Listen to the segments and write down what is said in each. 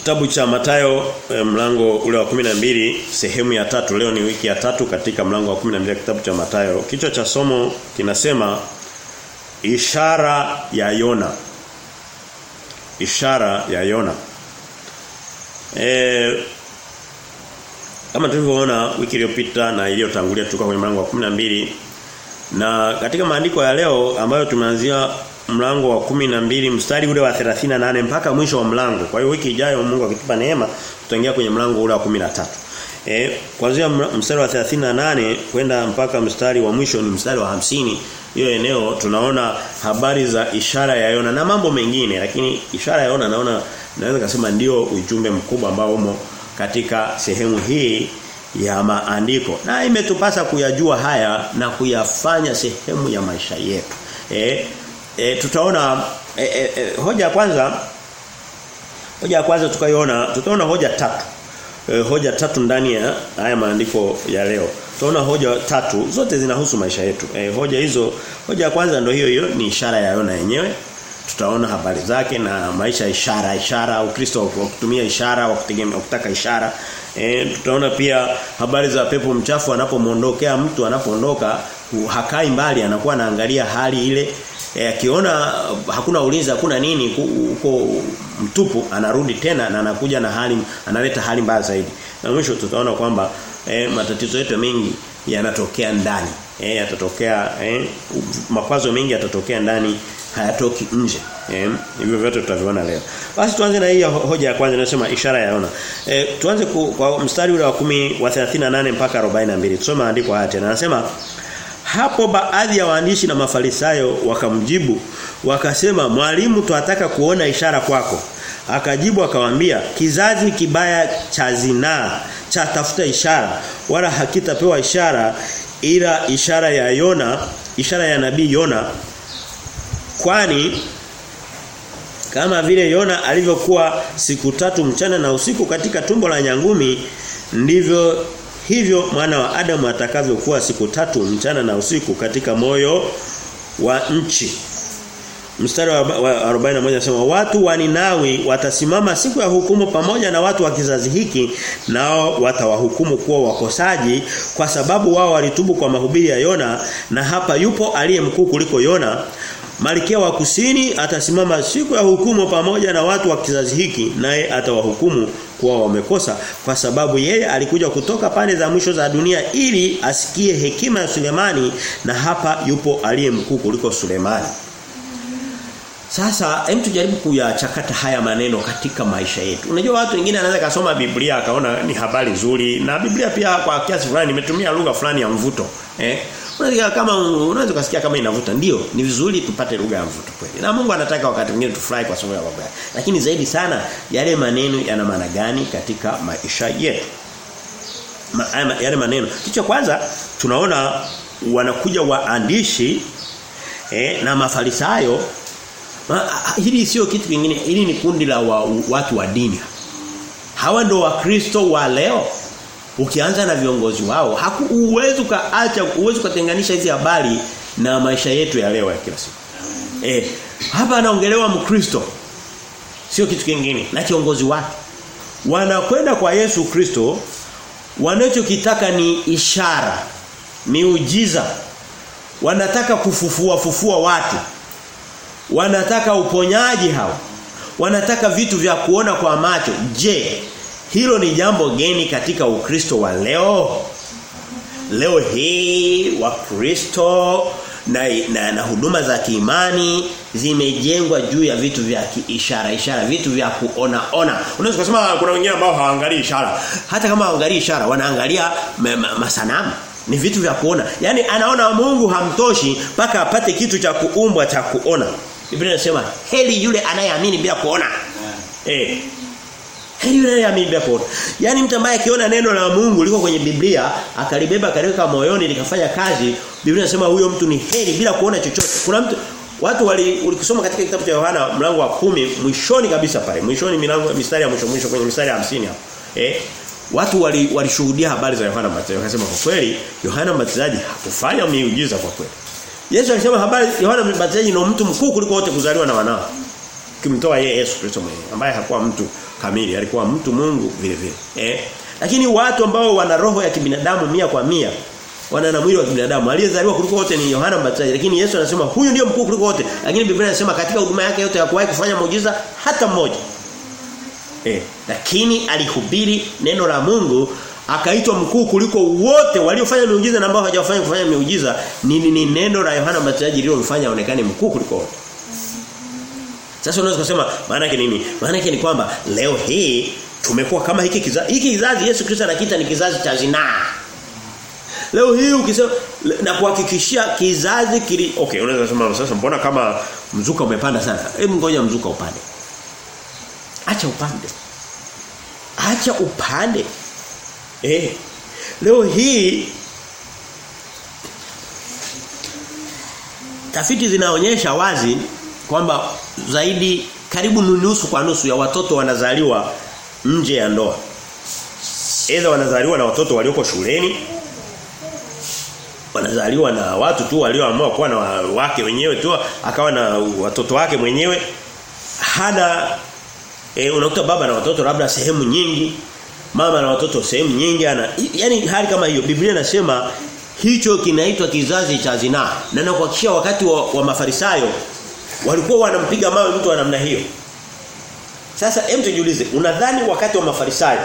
Kitabu cha Matayo eh, mlango ule wa 12 sehemu ya tatu leo ni wiki ya tatu katika mlango wa 12 kitabu cha Matayo. Kichwa cha somo kinasema ishara ya Yona. Ishara ya Yona. Eh kama tulivyoona wiki iliyopita na iliyotangulia tulikuwa kwenye mlango wa 12 na katika maandiko ya leo ambayo tumeanzia mlango wa kumi na mbili mstari ule wa 38 mpaka mwisho wa mlango. Kwa hiyo wiki ijayo Mungu akitupa neema tutaingia kwenye mlango ule wa 13. Eh kuanzia mstari wa 38 kwenda mpaka mstari wa mwisho ni mstari wa hamsini hiyo eneo tunaona habari za ishara ya Yona na mambo mengine lakini ishara ya Yona naona naweza kusema ndio ujumbe mkubwa ambao umo katika sehemu hii ya maandiko. Na imetupasa kuyajua haya na kuyafanya sehemu ya maisha yetu. Eh e, tutaona e, e, hoja ya kwanza hoja ya kwanza tukaiona tutaona hoja tatu. E, hoja tatu ndani ya haya maandiko ya leo. Tutaona hoja tatu zote zinahusu maisha yetu. E, hoja hizo hoja ya kwanza ndio hiyo hiyo ni ishara ya Yona yenyewe. Tutaona habari zake na maisha ishara ishara ukristo wa kutumia ishara wa kutegemea kutaka ishara. E, tutaona pia habari za pepo mchafu anapomondokea mtu anapoondoka hakai mbali anakuwa anaangalia hali ile akiona e, hakuna ulinzi hakuna nini huko mtupu anarudi tena na anakuja na hali analeta hali mbaya zaidi. Na mwisho tutaona kwamba e, matatizo yetu mengi yanatokea ndani. Eh yatatokea eh makwazo mengi yatatokea ndani hayatoki nje. Eh hivyo vyote tutaviona leo. Basi tuanze na hii hoja ya kwanza inasema ishara ya Yona. Eh tuanze ku, kwa mstari ule wa 10 wa 38 mpaka 42 tusome andiko haya tena. Anasema hapo baadhi ya waandishi na mafarisayo wakamjibu wakasema mwalimu twataka kuona ishara kwako. Akajibu akamwambia kizazi kibaya cha zinaa cha tafuta ishara wala hakitapewa ishara ila ishara ya Yona ishara ya nabii Yona. Kwani kama vile Yona alivyokuwa siku tatu mchana na usiku katika tumbo la nyangumi ndivyo hivyo mwana wa Adamu atakavyokuwa siku tatu mchana na usiku katika moyo wa nchi. Mstari wa 41 anasema watu wa Ninawi watasimama siku ya hukumu pamoja na watu wa kizazi hiki nao watawahukumu kuwa wakosaji kwa sababu wao walitubu kwa mahubiri ya Yona na hapa yupo aliye mkuu kuliko Yona. Malkia wa kusini atasimama siku ya hukumu pamoja na watu wa kizazi hiki naye atawahukumu kuwa wamekosa kwa sababu yeye alikuja kutoka pande za mwisho za dunia ili asikie hekima ya Sulemani na hapa yupo aliye mkuu kuliko Sulemani sasa hem tujaribu kuyachakata haya maneno katika maisha yetu. Unajua watu wengine anaweza kasoma Biblia akaona ni habari nzuri na Biblia pia kwa kiasi fulani imetumia lugha fulani ya mvuto. Eh? Unaweza kama unaweza kusikia kama inavuta ndio ni vizuri tupate lugha ya mvuto kweli. Na Mungu anataka wakati mwingine tufurahi kwa sababu ya mambo yake. Lakini zaidi sana yale maneno yana maana gani katika maisha yetu? Ma, yale maneno. Kicho kwanza tunaona wanakuja waandishi eh, na mafarisayo Ma, hili sio kitu kingine hili ni kundi la wa, watu wa dini hawa ndo wakristo wa leo ukianza na viongozi wao haku uwezo kaacha uwezo kutenganisha hizi habari na maisha yetu ya leo ya kila siku. Eh hapa anaongelewa mkristo. Sio kitu kingine na kiongozi wake. Wanakwenda kwa Yesu Kristo wanachokitaka ni ishara miujiza wanataka kufufua fufua watu. Wanataka uponyaji hao. Wanataka vitu vya kuona kwa macho. Je hilo ni jambo geni katika ukristo wa leo. Leo hii wakristo na, na, na huduma za kiimani zimejengwa juu ya vitu vya ishara ishara vitu vya kuona ona. Unaweza kusema kuna wengine ambao hawaangalii ishara. Hata kama hawaangalii ishara wanaangalia masanamu. Ni vitu vya kuona. Yani anaona Mungu hamtoshi mpaka apate kitu cha kuumbwa cha kuona. Biblia inasema heli yule anayeamini bila kuona. Eh. Heli yule bila kuona. Yaani mtu ambaye akiona neno la Mungu liko kwenye Biblia, akalibeba akaliweka moyoni likafanya kazi, Biblia inasema huyo mtu ni heri bila kuona chochote. Kuna mtu watu walikusoma katika kitabu cha Yohana mlango wa kumi mwishoni kabisa pale. Mwishoni milango mistari ya mwisho mwisho kwenye mistari ya 50 hapo. Eh. Watu walishuhudia wali habari za Yohana Mbatizaji wakasema kwa kweli Yohana Mbatizaji hakufanya miujiza kwa kweli. Yesu alisema habari Yohana Mbatizaji ni mtu mkuu kuliko wote kuzaliwa na wanao. kimtoa yeye Yesu Kristo mwenyewe ambaye hakuwa mtu kamili alikuwa mtu Mungu vile vile eh? Lakini watu ambao wana roho ya kibinadamu mia kwa mia wana na mwili wa kibinadamu aliyezaliwa kuliko wote ni Yohana Mbatizaji lakini Yesu anasema huyu ndio mkuu kuliko wote. Lakini Biblia inasema katika huduma yake yote hakuwahi kufanya muujiza hata mmoja. Eh lakini alihubiri neno la Mungu akaitwa mkuu kuliko wote waliofanya miujiza na ambao hawajafanya kufanya miujiza. Ni, ni, ni neno la Yohana Mbatizaji lililomfanya aonekane mkuu kuliko wote sasa unaweza kusema maana yake nini? Maana yake ni kwamba leo hii tumekuwa kama hiki kizazi hiki kizazi Yesu Kristo anakiita ni kizazi cha zinaa. Leo hii ukisema na kuhakikishia kizazi kili okay unaweza kusema sasa mbona kama mzuka umepanda sana? Hebu ngoja mzuka upande. Acha upande. Acha upande. Eh leo hii tafiti zinaonyesha wazi kwamba zaidi karibu nusu kwa nusu ya watoto wanazaliwa nje ya ndoa. Aidha wanazaliwa na watoto walioko shuleni wanazaliwa na watu tu walioamua kuwa na wake wenyewe tu akawa na watoto wake mwenyewe. Hana e, unakuta baba na watoto labda sehemu nyingi mama na watoto sehemu nyingi ana yani hali kama hiyo. Biblia inasema hicho kinaitwa kizazi cha zinaa. Na nakuhakikishia wakati wa, wa mafarisayo walikuwa wanampiga mawe mtu wa namna hiyo. Sasa hem tujiulize unadhani wakati wa mafarisayo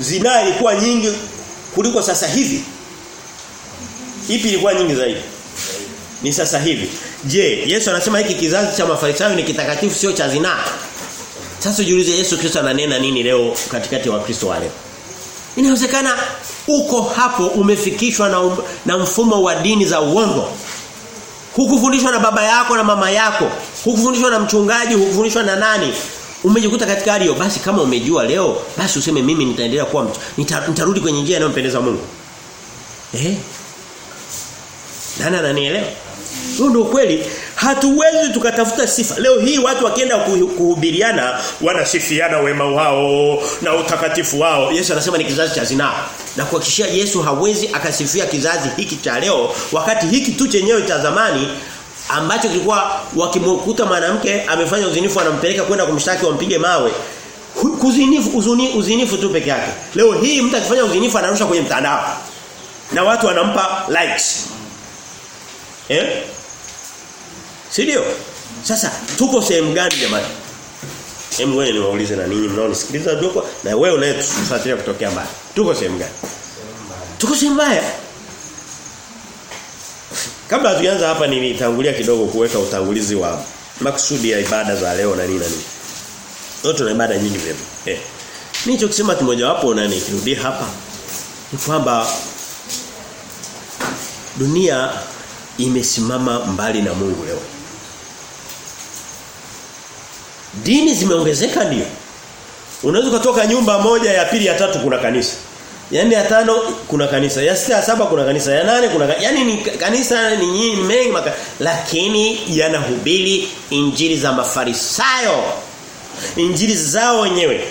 zinaa ilikuwa nyingi kuliko sasa hivi? Ipi ilikuwa nyingi zaidi? Ni sasa hivi. Je Yesu anasema hiki kizazi cha mafarisayo ni kitakatifu sio cha zinaa? Sasa jiulize Yesu Kristo ananena nini leo katikati wa Kristo wale? Inawezekana uko hapo umefikishwa na, um, na mfumo wa dini za uongo hukufundishwa na baba yako na mama yako. Hukufundishwa na mchungaji hukufundishwa na nani? Umejikuta katika hali hiyo basi kama umejua leo basi useme mimi nitaendelea kuwa mtu. Nita, nitarudi kwenye njia inayompendeza Mungu. Eh? Nani ananielewa? Huo ndio kweli hatuwezi tukatafuta sifa. Leo hii watu wakienda kuhubiriana wanasifiana wema wao na utakatifu wao. Yesu anasema ni kizazi cha zinaa. Na kuhakikishia Yesu hawezi akasifia kizazi hiki cha leo wakati hiki tu chenyewe cha zamani ambacho kilikuwa wakimkuta mwanamke amefanya uzinifu anampeleka kwenda kumshtaki wampige mawe. Kuzinifu uzuni, uzinifu tu peke yake. Leo hii mtu akifanya uzinifu anarusha kwenye mtandao. Na watu wanampa likes. Eh si ndio sasa tuko sehemu gani jamani Hem wewe niwaulize na ninyi mnaonisikiliza doko na wewe unayetufuatilia kutokea mbali. Tuko sehemu gani? Tuko sehemu mbaya. Kabla tuanze hapa nilitangulia kidogo kuweka utangulizi wa maksudi ya ibada za leo na nini na nini. Leo tuna ibada nyingi vipi? Eh. Nicho kusema kimoja wapo na nikirudi hapa ni kwamba dunia imesimama mbali na Mungu leo. Dini zimeongezeka ndio. Unaweza kutoka nyumba moja ya pili ya tatu kuna kanisa. Yaani ya tano kuna kanisa, ya sita ya saba kuna kanisa, ya nane kuna kanisa. yaani ni kanisa ni nyingi mengi maka, lakini yanahubiri injili za mafarisayo. Injili zao wenyewe.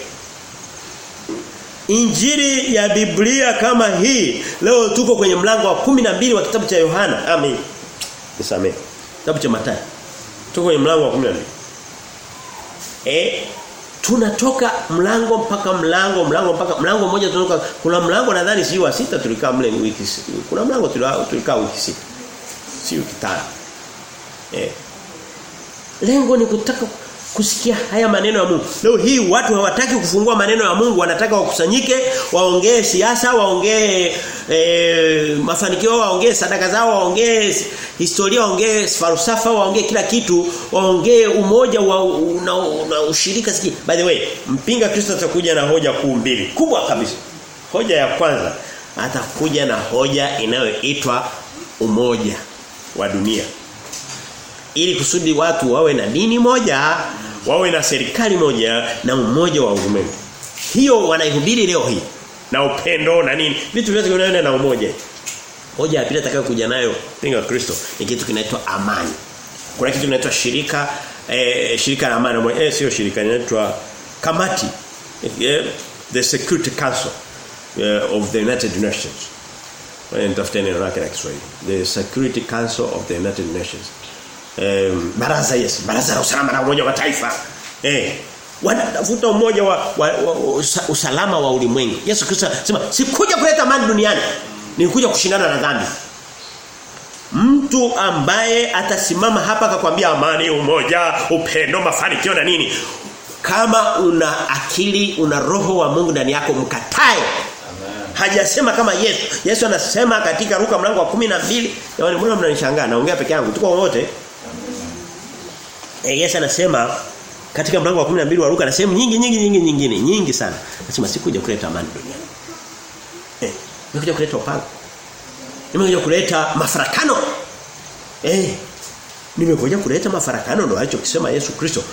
Injili ya Biblia kama hii leo tuko kwenye mlango wa kumi na mbili wa kitabu cha Yohana. Amen. Nisamee. Kitabu cha Mathayo. Tuko kwenye mlango wa 12. Eh tunatoka mlango mpaka mlango mlango mpaka mlango mmoja tunatoka kuna mlango nadhani si wa sita tulikaa mle wiki kuna mlango tulikaa wiki sita si wiki tano eh lengo ni kutaka kusikia haya maneno ya Mungu. Leo hii watu hawataki kufungua maneno ya Mungu wanataka wakusanyike waongee siasa waongee e, mafanikio waongee sadaka zao waongee historia waongee falsafa waongee kila kitu waongee umoja wa una, una ushirika siki by the way mpinga Kristo atakuja na hoja kuu mbili. Kubwa kabisa. Hoja ya kwanza atakuja na hoja inayoitwa umoja wa dunia. Ili kusudi watu wawe na dini moja wawe na serikali moja na umoja wa ulimwengu hiyo wanaihubiri leo hii. Na upendo na nini. Vitu vyote vinaenda na umoja. Hoja ya pili atakayokuja nayo pinga Kristo ni kitu kinaitwa amani. Kuna kitu kinaitwa shirika eh, shirika la amani. Eh sio shirika inaitwa kamati. Eh, the security council eh, of the united nations. Nitafute neno lake la Kiswahili. The security council of the united nations eh, baraza yes, baraza la usalama na umoja wa mataifa. Eh, wanatafuta umoja wa, wa, wa wa usalama wa ulimwengu. Yesu Kristo sema sikuja kuleta amani duniani. Nilikuja kushindana na dhambi. Mtu ambaye atasimama hapa akakwambia amani, umoja, upendo, mafanikio na nini? Kama una akili, una roho wa Mungu ndani yako mkatae. Hajasema kama Yesu. Yesu anasema katika Luka mlango wa 12, jamani mbona mnanishangaa? Naongea peke yangu. Tuko wote. Eh Yesu anasema katika mlango wa 12 wa Luka na sehemu nyingi nyingi nyingi nyingine, nyingi sana. Anasema sikuja kuleta amani duniani. Eh, nimekuja kuleta upanga. Nimekuja kuleta mafarakano. Eh. Nimekuja kuleta mafarakano ndio alichokisema Yesu Kristo.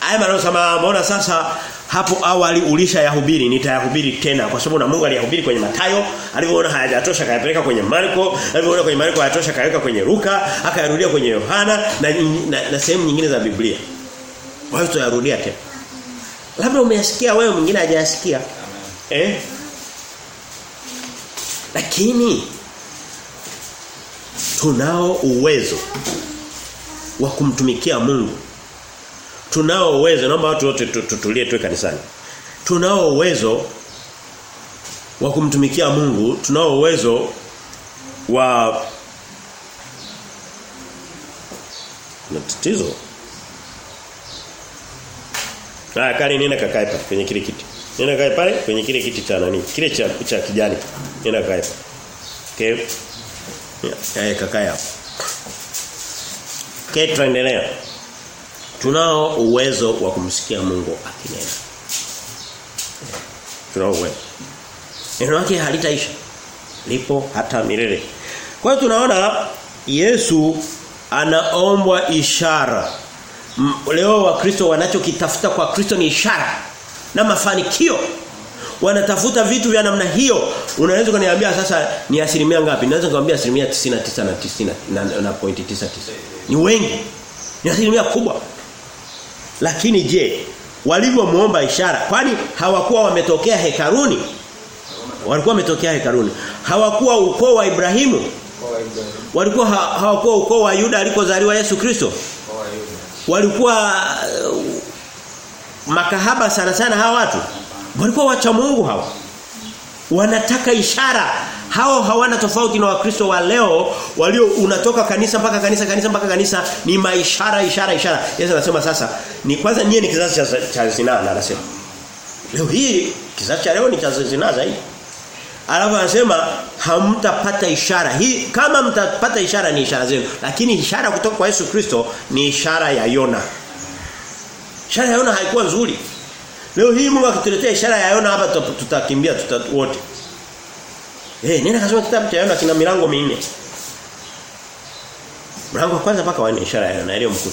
Aya maneno sema mbona sasa hapo awali ulisha yahubiri nitayahubiri tena kwa sababu na Mungu aliyahubiri kwenye Matayo alivyoona hayajatosha kayapeleka kwenye Marko alivyoona kwenye Marko hayatosha kaweka kwenye Luka akayarudia kwenye Yohana na, na, na sehemu nyingine za Biblia. Kwa hiyo tutayarudia tena. Labda umeyasikia wewe mwingine hajayasikia. Eh? Lakini tunao uwezo wa kumtumikia Mungu. Tunao uwezo naomba watu wote tutulie tu kanisani. Tunao uwezo wa kumtumikia Mungu, tunao uwezo wa na. Ah kali nenda kakae pale kwenye kile kiti. Nenda kae pale kwenye kile kiti cha nani? Kile cha cha kijani. Nenda kae. Okay. Ya, kakae hapo. Okay, tuendelea. Tunao uwezo wa kumsikia Mungu akinena. Tunao uwezo. Neno lake halitaisha. Lipo hata milele. Kwa hiyo tunaona Yesu anaombwa ishara. Leo wakristo wanachokitafuta kwa Kristo ni ishara na mafanikio. Wanatafuta vitu vya namna hiyo. Unaweza kuniambia sasa ni asilimia ngapi? Naweza nikamwambia asilimia 99 na 99 na, na point 99. Ni wengi. Ni asilimia kubwa. Lakini je, walivyomuomba ishara kwani hawakuwa wametokea hekaruni? Walikuwa wametokea hekaruni. Hawakuwa ukoo wa Ibrahimu. Walikuwa ha, hawakuwa ukoo wa Yuda alikozaliwa Yesu Kristo. Walikuwa uh, makahaba sana sana hawa watu. Walikuwa wacha Mungu hawa. Wanataka ishara. Hao hawana tofauti na wakristo wa leo walio unatoka kanisa mpaka kanisa kanisa mpaka kanisa ni maishara ishara ishara. Yesu anasema sasa ni kwanza nyie ni kizazi cha, cha zinaa anasema. Leo hii kizazi cha leo ni cha zinaa zaidi. Alafu anasema hamtapata ishara. Hii kama mtapata ishara ni ishara zenu, lakini ishara kutoka kwa Yesu Kristo ni ishara ya Yona. Ishara ya Yona haikuwa nzuri. Leo hii Mungu akituletea ishara ya Yona hapa tutakimbia tuta wote. Eh, nenda kasoma kitabu cha Yona kina milango minne. Mlango wa kwanza mpaka wa nne ishara ya Yona ile mkuu.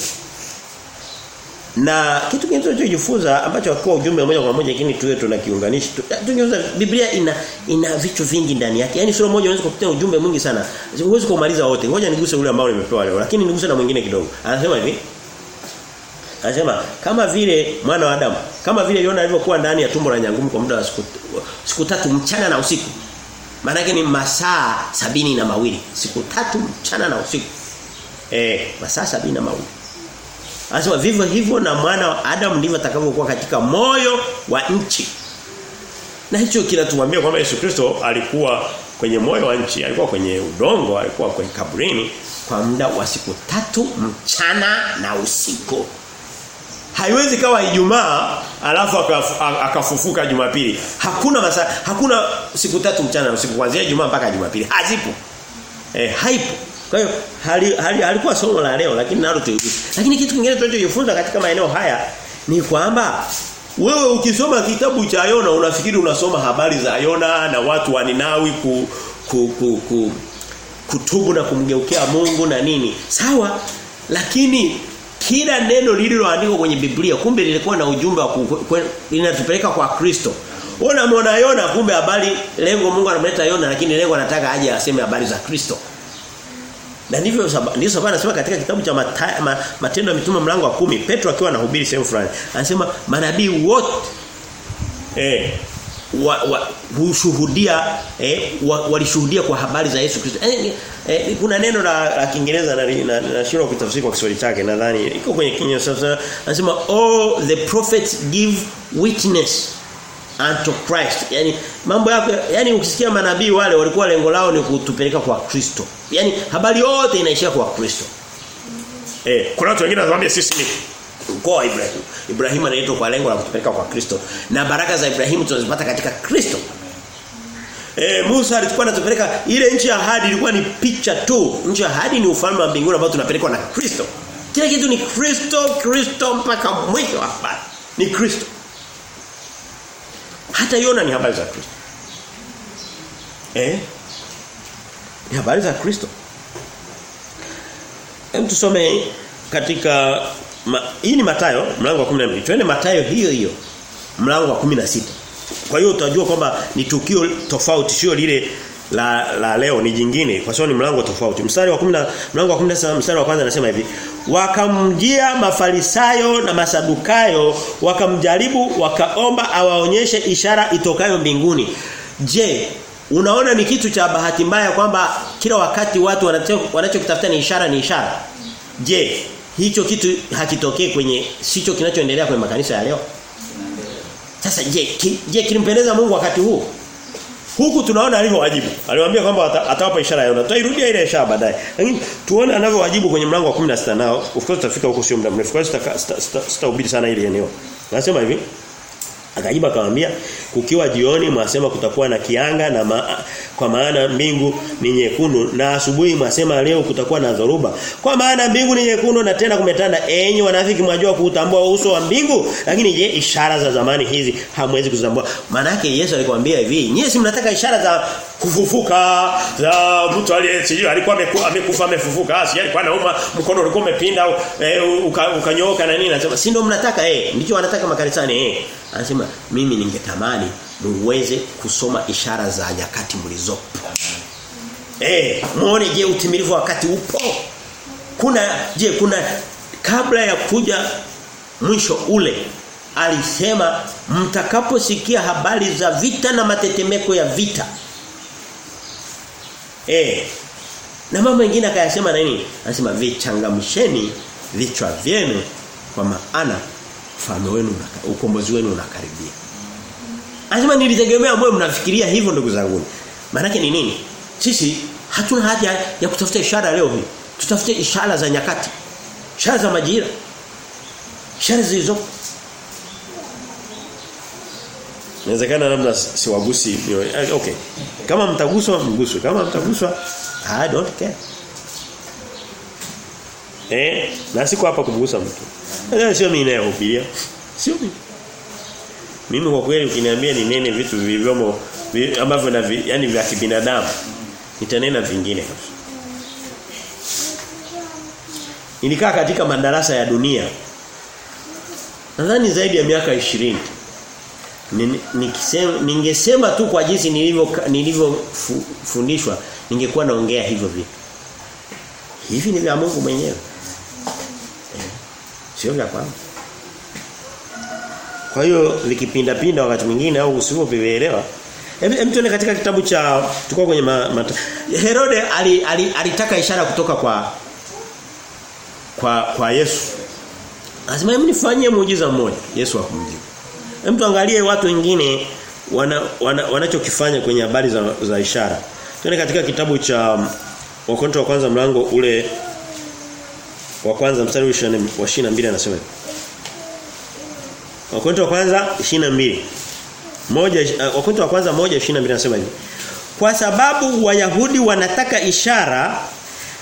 Na kitu kingine tunachojifunza ambacho kwa ujumbe moja kwa moja lakini tuwe tunakiunganisha. Tunajifunza Biblia ina ina vitu vingi ndani yake. Yaani sura moja unaweza kukuta ujumbe mwingi sana. Huwezi kumaliza wote. Ngoja niguse ule ambao nimepewa leo. Lakini niguse na mwingine kidogo. Anasema hivi. Anasema kama vile mwana wa Adamu, kama vile Yona alivyokuwa ndani ya tumbo la nyangumi kwa muda wa siku siku tatu mchana na usiku. Maana ni masaa sabini na mawili. Siku tatu mchana na usiku. Eh, masaa sabini na mawili. Anasema vivyo hivyo na mwana wa Adam ndivyo atakavyokuwa katika moyo wa nchi. Na hicho kinatuambia kwamba Yesu Kristo alikuwa kwenye moyo wa nchi, alikuwa kwenye udongo, alikuwa kwenye kaburini kwa muda wa siku tatu mchana na usiku. Haiwezi kawa Ijumaa alafu akafufuka Jumapili. Hakuna masa, hakuna siku tatu mchana na usiku kuanzia Ijumaa mpaka Jumapili. Hazipo. Eh, haipo. Kwa hiyo hali, hali, halikuwa somo la leo lakini nalo tuigusa. Lakini kitu kingine tunachojifunza katika maeneo haya ni kwamba wewe ukisoma kitabu cha Yona unafikiri unasoma habari za Yona na watu wa Ninawi ku, ku, ku, ku kutubu na kumgeukea Mungu na nini. Sawa? Lakini kila neno lililoandikwa kwenye Biblia kumbe lilikuwa na ujumbe wa linatupeleka kwa Kristo. Ona muona Yona kumbe habari lengo Mungu anamleta Yona lakini lengo anataka aje aseme habari za Kristo. Na ndivyo ndio sababu anasema katika kitabu cha mata, ma, Matendo ya Mitume mlango wa kumi Petro akiwa anahubiri sehemu fulani anasema manabii wote eh wa, wa, hushuhudia eh, wa, walishuhudia kwa habari za Yesu Kristo. Eh, eh, kuna neno la, la Kiingereza na na, na kutafsiri kwa Kiswahili chake nadhani iko kwenye Kinyo sasa anasema all the prophets give witness unto Christ. Yaani mambo yako yani ukisikia manabii wale walikuwa lengo lao ni kutupeleka kwa Kristo. Yaani habari yote inaishia kwa Kristo. Eh, kuna watu wengine wanawaambia sisi ni ukoo wa Ibrahim. Ibrahim anaitwa kwa lengo la kutupeleka kwa Kristo na baraka za Ibrahim tunazipata katika Kristo. E, Musa alikuwa anatupeleka ile nchi ya ahadi ilikuwa ni picha tu. Nchi ya ahadi ni ufalme wa mbinguni ambao tunapelekwa na Kristo. Kila kitu ni Kristo, Kristo mpaka mwisho hapa. Ni Kristo. Hata Yona ni habari za Kristo. Eh? Ni habari za Kristo. Hem tusome katika ma, hii ni Matayo mlango wa 12. Twende Matayo hiyo hiyo mlango wa 16. Kwa hiyo utajua kwamba ni tukio tofauti sio lile la la leo ni jingine kwa sababu ni mlango tofauti. Mstari wa 10 mlango wa 17 mstari wa kwanza anasema hivi. Wakamjia mafarisayo na masadukayo wakamjaribu wakaomba awaonyeshe ishara itokayo mbinguni. Je, unaona ni kitu cha bahati mbaya kwamba kila wakati watu wanachokitafuta ni ishara ni ishara? Je, hicho kitu hakitokee kwenye sicho kinachoendelea kwenye makanisa ya leo? Sasa je, je kilimpendeza Mungu wakati huu? Huku tunaona alivyowajibu. Aliwaambia kwamba atawapa ishara yao. Tutairudia ile ishara baadaye. Lakini tuone anavyowajibu kwenye mlango wa 16 nao. Of course tutafika huko sio muda mrefu. Kwa hiyo sitahubiri sana ile eneo. Nasema hivi. Akajibu akamwambia kukiwa jioni mwasema kutakuwa na kianga na ma, kwa maana mbingu ni nyekundu na asubuhi mwasema leo kutakuwa na dhoruba. Kwa maana mbingu ni nyekundu na tena kumetanda enyi wanafiki mwajua kuutambua uso wa mbingu lakini je ishara za zamani hizi hamwezi kuzitambua. Maana yake Yesu alikwambia hivi nyinyi si mnataka ishara za kufufuka. Za mtu aliyesijui alikuwa amekufa amefufuka. Si alikuwa anauma mkono ulikuwa umepinda e, ukanyooka na nini. Anasema si ndio mnataka eh ndicho wanataka makanisani eh. Anasema mimi ningetamani muweze kusoma ishara za nyakati mlizopo. Eh muone je utimilifu wakati upo? Kuna je kuna kabla ya kuja mwisho ule alisema mtakaposikia habari za vita na matetemeko ya vita Eh. Na mambo mengine akayasema na nini? Anasema vichangamsheni vichwa vyenu kwa maana ufalme wenu ukombozi wenu unakaribia. Anasema nilitegemea mwe mnafikiria hivyo ndugu zangu. Maana ni nini? Sisi hatuna haja ya kutafuta ishara leo hii. Tutafute ishara za nyakati. Ishara za majira. Ishara zilizo Inawezekana labda siwagusi okay. Kama mtaguswa mguswe, kama mtaguswa I don't care. Eh, na siko hapa kumgusa mtu. Ndio sio mimi ninayehubiria. Sio mimi. Mimi kwa kweli ukiniambia ni nene vitu vilivyomo ambavyo na vi, yani vya kibinadamu nitanena vingine kabisa. Nilikaa katika madarasa ya dunia. Nadhani zaidi ya miaka 20 nikisema ningesema tu kwa jinsi nilivyo nilivyofundishwa ningekuwa naongea hivyo vitu. Hivi ni vya Mungu mwenyewe. Eh, sio vya kwangu. Kwa hiyo likipinda pinda wakati mwingine au usivyovielewa Hem tuone katika kitabu cha tulikuwa kwenye ma, ma, Herode ali, ali, alitaka ishara kutoka kwa kwa kwa Yesu. Lazima mnifanyie muujiza mmoja. Yesu akamjibu. Hem tuangalie watu wengine wana, wana, wanachokifanya kwenye habari za, za ishara. Tuende katika kitabu cha Wakorintho wa kwanza mlango ule wa kwanza mstari wa 22 anasema Wakorintho wa kwanza 22 moja uh, Wakorintho wa kwanza 1:22 anasema hivi. Kwa sababu Wayahudi wanataka ishara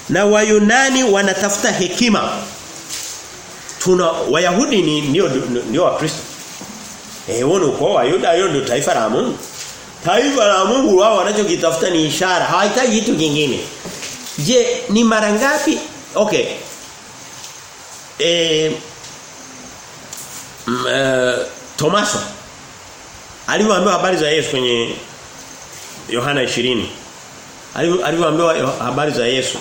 na Wayunani wanatafuta hekima. Tuna Wayahudi ni ndio ndio Wakristo Eh wao kwa Wayuda hiyo ndio taifa la Mungu. Taifa la Mungu wao wanachokitafuta ni ishara, hawahitaji kitu kingine. Je, ni mara ngapi? Okay. Eh mm, uh, Tomaso alivyoambiwa habari za Yesu kwenye Yohana 20 alivyoambiwa habari za Yesu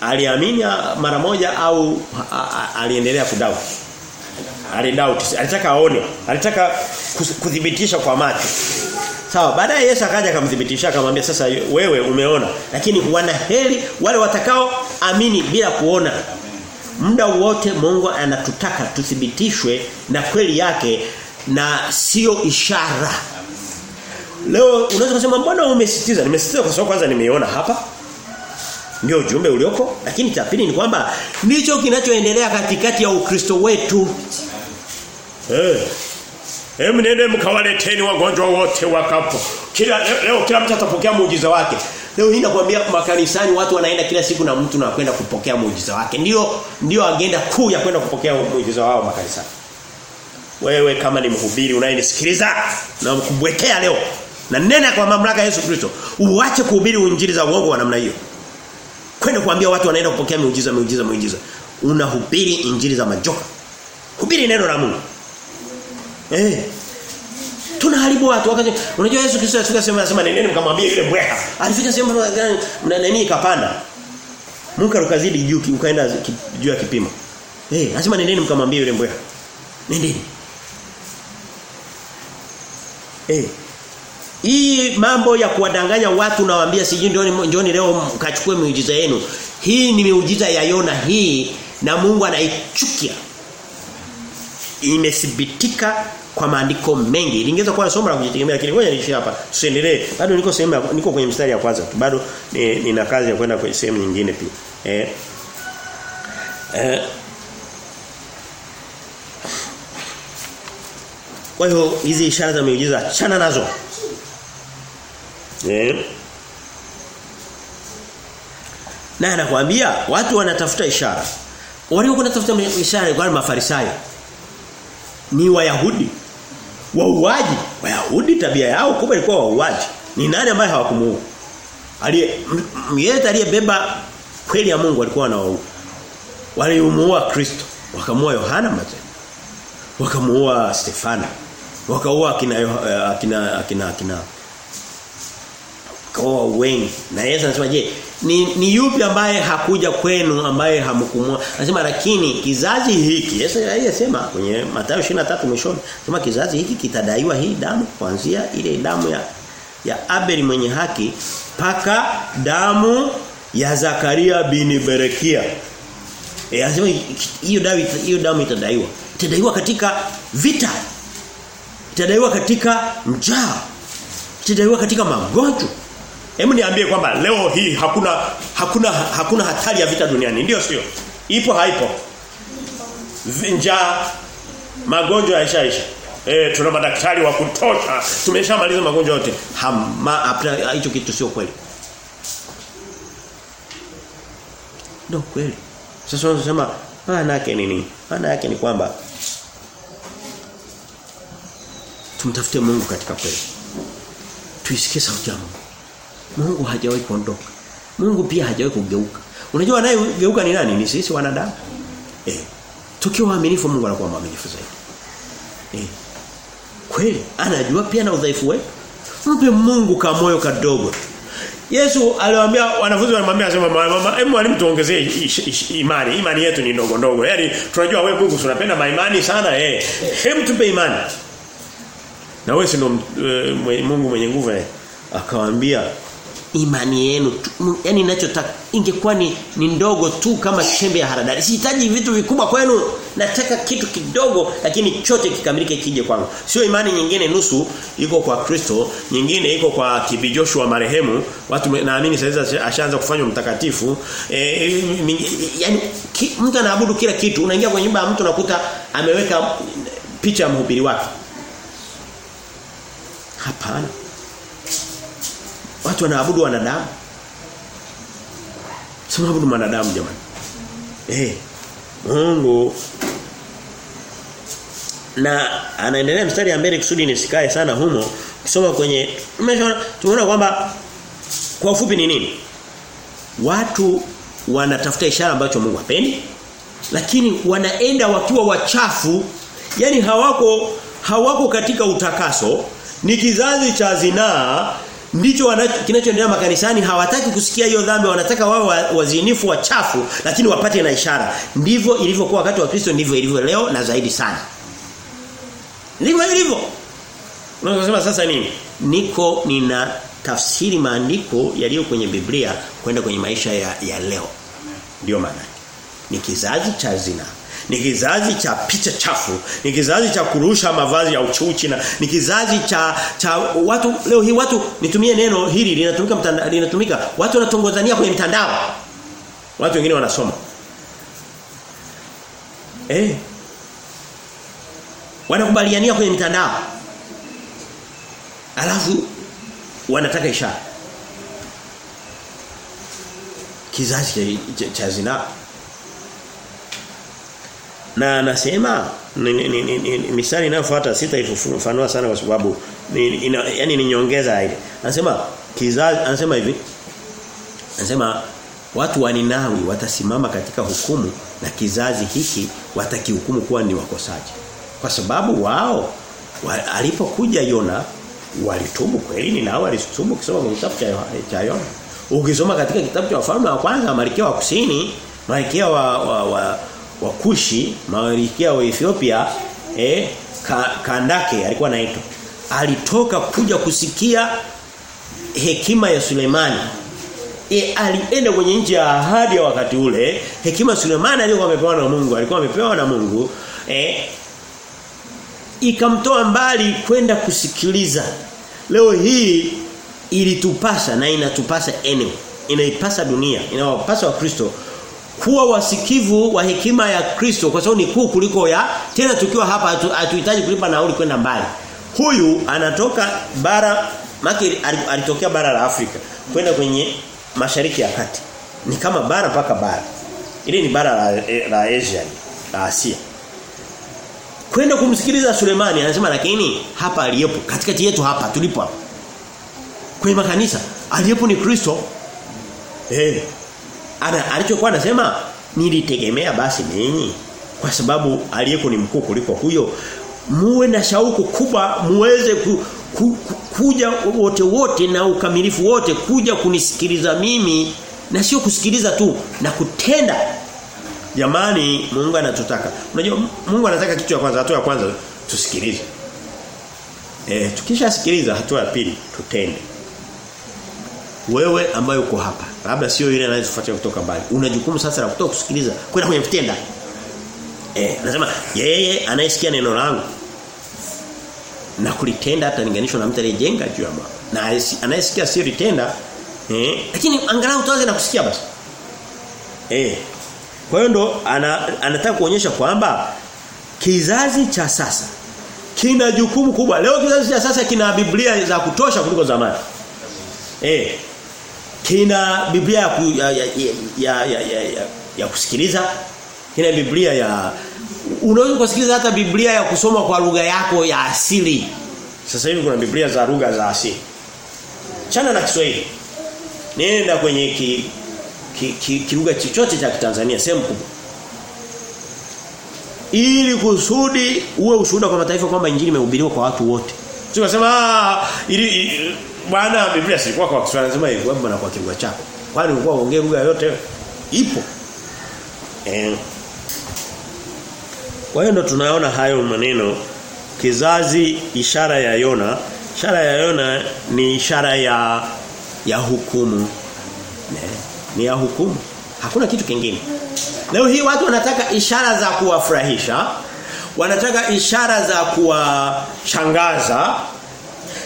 aliamini mara moja au aliendelea kudau alidoubt alitaka aone. Alitaka kudhibitisha kwa macho. Sawa baadaye Yesu akaja akamdhibitisha akamwambia sasa wewe umeona. Lakini wanaheri wale watakao amini bila kuona. Muda wote Mungu anatutaka tuthibitishwe na kweli yake na sio ishara. Leo unaweza kusema mbona umesitiza nimesitiza kwa sababu kwanza nimeiona hapa ndio ujumbe ulioko lakini cha pili ni kwamba ndicho kinachoendelea katikati ya Ukristo wetu eh Hey. Hem nende mkawaleteni wagonjwa wote wakapo. Kila leo, kila mtu atapokea muujiza wake. Leo hii nakwambia makanisani watu wanaenda kila siku na mtu na kwenda kupokea muujiza wake. Ndio ndio agenda kuu ya kwenda kupokea muujiza wao makanisani. Wewe kama ni mhubiri unayenisikiliza na mkubwekea leo na nena kwa mamlaka Yesu Kristo uache kuhubiri injili za uongo wa namna hiyo. Kwenda kuambia watu wanaenda kupokea miujiza miujiza miujiza. Unahubiri injili za majoka. Hubiri neno la Mungu. Eh. Tunaharibu watu wakati unajua Yesu Kristo alifika sehemu anasema nendeni mkamwambie yule mbweha. Alifika sehemu na nini ikapanda. Mungu ukazidi juu ukaenda juu ya kipimo. Eh, anasema nendeni mkamwambie yule mbweha. Nendeni. Eh. Hii mambo ya kuwadanganya watu nawaambia siji ndio njoni leo mkachukue miujiza yenu. Hii ni miujiza ya Yona hii na Mungu anaichukia imethibitika kwa maandiko mengi. Lingeweza kuwa somo la kujitegemea lakini ngoja niishie hapa. Tusiendelee. Bado niko sehemu niko kwenye mstari ya kwanza tu. Bado ni, nina kazi ya kwenda kwenye sehemu nyingine pia. Eh. Eh. Kwa hiyo hizi ishara za miujiza chana nazo. Eh. Na anakuambia watu wanatafuta ishara. Waliokuwa wanatafuta ishara kwa mafarisayo ni Wayahudi. Wauaji. Wayahudi tabia yao kubwa ilikuwa wauaji. Ni nani ambaye hawakumuua? Aliye yeyote aliyebeba kweli ya Mungu alikuwa anawaua. Walimuua Kristo, wakamuua Yohana Mbatizaji. Wakamuua Stefana. Wakaua akina akina akina akina kwa wengi. Na Yesu anasema je, ni, ni yupi ambaye hakuja kwenu ambaye hamkumua? Anasema lakini kizazi hiki Yesu aliyesema kwenye Mathayo 23 mwishoni, anasema kizazi hiki kitadaiwa hii damu kuanzia ile damu ya ya Abel mwenye haki paka damu ya Zakaria bin Berekia. Eh anasema hiyo damu hiyo damu itadaiwa. Itadaiwa katika vita. Itadaiwa katika njaa. Itadaiwa katika magonjwa. Hebu niambie kwamba leo hii hakuna hakuna hakuna hatari ya vita duniani, ndio sio? Ipo haipo? Njaa magonjwa yaishaisha. Eh tuna madaktari wa kutosha. Tumeshamaliza magonjwa yote. Hama hicho kitu sio kweli. Ndio kweli. Sasa unasema maana yake nini? Maana yake ni kwamba tumtafute Mungu katika kweli. Tuisikie sauti ya Mungu. Mungu hajawahi kuondoka. Mungu pia hajawahi kugeuka. Unajua anayegeuka ni nani? Ni sisi wanadamu. Eh. Tukiwa waaminifu Mungu anakuwa mwaminifu zaidi. Eh. Kweli anajua pia na udhaifu wetu. Mpe Mungu kama moyo kadogo. Yesu aliwaambia wanafunzi walimwambia sema mama hebu mwalimu tuongezee imani. Imani yetu ni ndogo ndogo. Yaani tunajua wewe Mungu tunapenda maimani sana eh. Hebu tupe imani. Na wewe si ndo Mungu mwenye nguvu eh. Akawaambia imani yenu yani ninachotaka ingekuwa ni, ni ndogo tu kama chembe ya haradali. Sihitaji vitu vikubwa kwenu. Nataka kitu kidogo lakini chote kikamilike kije kwangu. Sio imani nyingine nusu iko kwa Kristo nyingine iko kwa Kibi Joshua marehemu. Watu naamini sasa ashaanza kufanywa mtakatifu. E, yani ki, mtu anaabudu kila kitu. Unaingia kwenye nyumba ya mtu unakuta ameweka picha ya mhubiri wake. Hapana Watu wanaabudu wanadamu. Sio wanadamu jamani. Eh. Mungu na anaendelea mstari ya mbele kusudi nisikae sana humo kusoma kwenye tumeona kwamba kwa ufupi ni nini? Watu wanatafuta ishara ambacho Mungu hapendi lakini wanaenda wakiwa wachafu yani hawako hawako katika utakaso ni kizazi cha zinaa Ndicho kinachoendelea makanisani hawataki kusikia hiyo dhambi wanataka wao wazinifu wachafu lakini wapate na ishara. Ndivyo ilivyokuwa wakati wa Kristo ndivyo ilivyo leo na zaidi sana. Ndivyo ilivyo. Unasema sasa nini? Niko nina tafsiri maandiko yaliyo kwenye Biblia kwenda kwenye maisha ya, ya leo. Ndio maana. Ni kizazi cha zina. Ni kizazi cha picha chafu, ni kizazi cha kurusha mavazi ya uchuchi na ni kizazi cha cha watu leo hii watu nitumie neno hili linatumika mtandao linatumika watu wanatongozania kwenye mtandao. Watu wengine wanasoma. Eh. Wanakubaliania kwenye mtandao. Alafu wanataka ishara. Kizazi cha, cha, cha zinaa na anasema misali inayofuata sitaifafanua sana kwa sababu ina, yani ni nyongeza ile. Anasema kizazi anasema hivi. Anasema watu wa Ninawi watasimama katika hukumu na kizazi hiki watakihukumu kuwa ni wakosaji. Kwa sababu wao wa, alipokuja Yona walitubu kweli ni nao walitubu kusoma kitabu cha, cha Yona. Ukisoma katika kitabu cha wafalme wa kwanza Malkia wa Kusini, Malkia wa, wa, wa wa Kushi, Malkia wa Ethiopia, eh ka, Kandake alikuwa anaitwa. Alitoka kuja kusikia hekima ya Sulemani. E, alienda kwenye nchi ya ahadi ya wakati ule, hekima Sulemani aliyokuwa amepewa na Mungu, alikuwa amepewa na Mungu, eh ikamtoa mbali kwenda kusikiliza. Leo hii ilitupasa na inatupasa anyway. Inaipasa dunia, inawapasa wa Kristo kuwa wasikivu wa hekima ya Kristo kwa sababu ni kuu kuliko ya tena tukiwa hapa hatuhitaji atu, kulipa nauli kwenda mbali. Huyu anatoka bara maki alitokea bara la Afrika kwenda kwenye mashariki ya kati. Ni kama bara mpaka bara. Ile ni bara la, la Asia, la Asia. Kwenda kumsikiliza Sulemani anasema lakini hapa aliyepo katikati yetu hapa tulipo hapa. Kwenye makanisa aliyepo ni Kristo. Eh ana alichokuwa anasema nilitegemea basi ninyi kwa sababu aliyeko ni mkuu kuliko huyo. Muwe na shauku kubwa muweze ku, ku, ku, kuja wote wote na ukamilifu wote kuja kunisikiliza mimi na sio kusikiliza tu na kutenda. Jamani Mungu anatutaka unajua Mungu anataka kitu cha kwanza hatua ya kwanza tusikilize. Eh tukishasikiliza hatua ya pili tutende wewe ambaye uko hapa labda sio yule anayefuatia kutoka mbali una jukumu sasa la kutoka kusikiliza kwenda kwenye vitenda eh anasema yeye anayesikia neno langu na kulitenda hata linganishwa na mtu aliyejenga juu ya mawe na anayesikia sio litenda eh lakini angalau tuanze na kusikia basi. Eh kwa hiyo ndo ana, anataka kuonyesha kwamba kizazi cha sasa kina jukumu kubwa. Leo kizazi cha sasa kina biblia za kutosha kuliko zamani. Eh kina Biblia ya, ku, ya, ya, ya, ya, ya, ya, ya kusikiliza kina Biblia ya unaweza kusikiliza hata Biblia ya kusoma kwa lugha yako ya asili. Sasa hivi kuna Biblia za lugha za asili. Chana na Kiswahili. Nenda kwenye ki, ki, ki, chochote cha Kitanzania sehemu kubwa. Ili kusudi uwe ushuhuda kwa mataifa kwamba injili imehubiriwa kwa watu wote. Sio kusema ili Bwana Biblia silikuwa kwa Kiswahili nasema hivi wewe bwana kwa kilugha chako. Kwani ulikuwa uongee lugha yote ipo. Eh. Kwa hiyo ndo tunaona hayo maneno kizazi ishara ya Yona. Ishara ya Yona ni ishara ya ya hukumu. Ne, ni ya hukumu. Hakuna kitu kingine. Leo hii watu wanataka ishara za kuwafurahisha, wanataka ishara za kuwashangaza,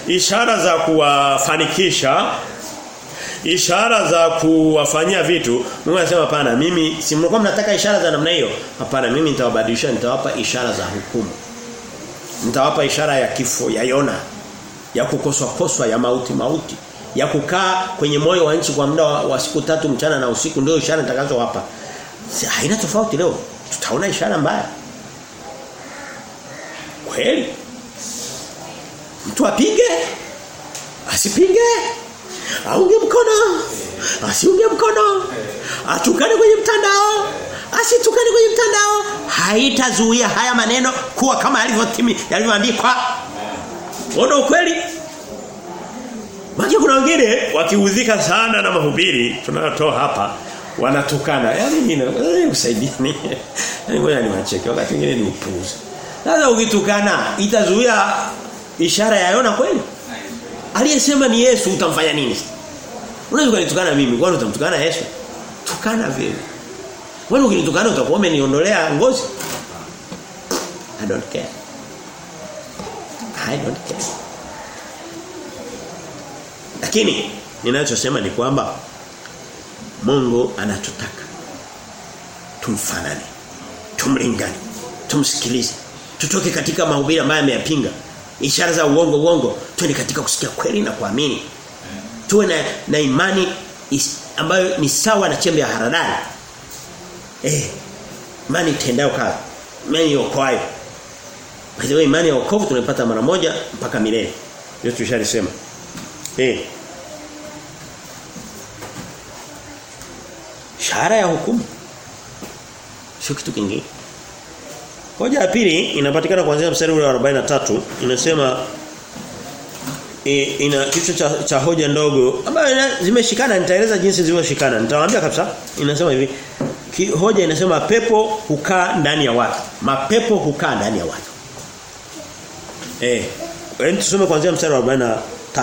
ishara za kuwafanikisha ishara za kuwafanyia vitu Mungu anasema hapana mimi si mlikuwa mnataka ishara za namna hiyo? Hapana mimi nitawabadilisha nitawapa ishara za hukumu. Nitawapa ishara ya kifo ya Yona ya kukoswa koswa ya mauti mauti ya kukaa kwenye moyo wa nchi kwa muda wa, wa siku tatu mchana na usiku ndio ishara nitakazowapa. Haina tofauti leo. Tutaona ishara mbaya. Kweli mtu apige asipige aunge mkono asiunge mkono atukane kwenye mtandao asitukane kwenye mtandao haitazuia haya maneno kuwa kama yalivyoandikwa Ona ukweli Maji kuna wengine wakiudhika sana na mahubiri tunayotoa hapa wanatukana. Yaani nini? Usaidieni. Yaani ngoja niwacheke wakati mwingine ni upuuzi. Sasa ukitukana itazuia ishara ya Yona kweli? Aliyesema ni Yesu utamfanya nini? Unaweza kunitukana mimi, kwani utamtukana Yesu? Tukana vile. Wewe ukinitukana utakuwa umeniondolea ngozi. I don't care. I don't care. Lakini ninachosema ni kwamba Mungu anatutaka tumfanane. Tumlingane. Tumsikilize. Tutoke katika mahubiri ambayo ameyapinga. Ishara za uongo uongo, tuwe katika kusikia kweli na kuamini. Tuwe na, na imani is, ambayo ni sawa na chembe ya haradali. Eh. Imani itendayo kazi. Imani iokoayo. Kwa hiyo imani ya wokovu tunaipata mara moja mpaka milele. Hiyo tulishalisema. Eh. Shahara ya hukumu. Sio kitu kingine. Hoja ya pili inapatikana kuanzia mstari ule wa 43 inasema e, ina kichwa cha, cha hoja ndogo ambayo zimeshikana nitaeleza jinsi zilivyoshikana nitawaambia kabisa inasema hivi ki, hoja inasema pepo hukaa ndani ya watu mapepo hukaa ndani ya watu eh tusome kuanzia mstari wa 43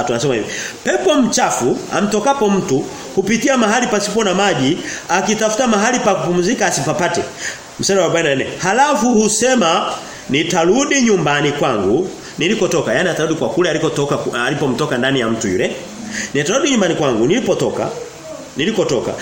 anasema hivi. Pepo mchafu amtokapo mtu hupitia mahali pasipo na maji akitafuta mahali pa kupumzika asipapate. Mstari wa 44. Halafu husema nitarudi nyumbani kwangu nilikotoka. Yaani atarudi kwa kule alikotoka alipomtoka ndani ya mtu yule. Nitarudi nyumbani kwangu nilipotoka nilikotoka.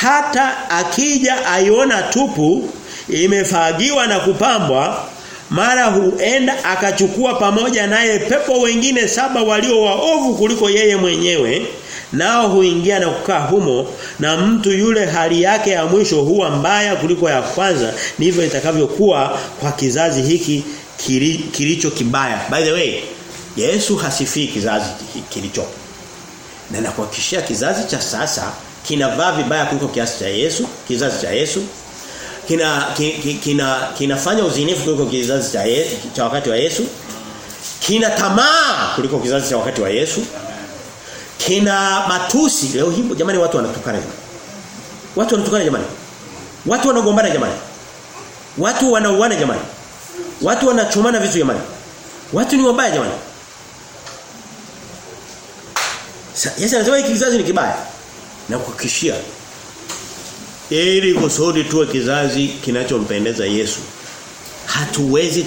Hata akija aiona tupu imefagiwa na kupambwa mara huenda akachukua pamoja naye pepo wengine saba walio waovu kuliko yeye mwenyewe nao huingia na kukaa humo na mtu yule hali yake ya mwisho huwa mbaya kuliko ya kwanza. Ndivyo itakavyokuwa kwa kizazi hiki kili, kilicho kibaya. By the way Yesu hasifii kizazi kilicho na nakuhakikishia kizazi cha sasa kinavaa vibaya kuliko kiasi cha Yesu kizazi cha Yesu. Kina kina kinafanya uzinifu kuliko kizazi cha Yesu cha wakati wa Yesu. Kina tamaa kuliko kizazi cha wakati wa Yesu kina matusi leo hii jamani watu wanatukana jamani watu wanatukana jamani. Watu wanagombana jamani. Watu wanauana jamani. Watu wanachomana vitu jamani. Watu ni wabaya jamani. Yesu anasema hiki kizazi ni kibaya. Na kuhakikishia ili kusudi tuwe kizazi kinachompendeza Yesu. Hatuwezi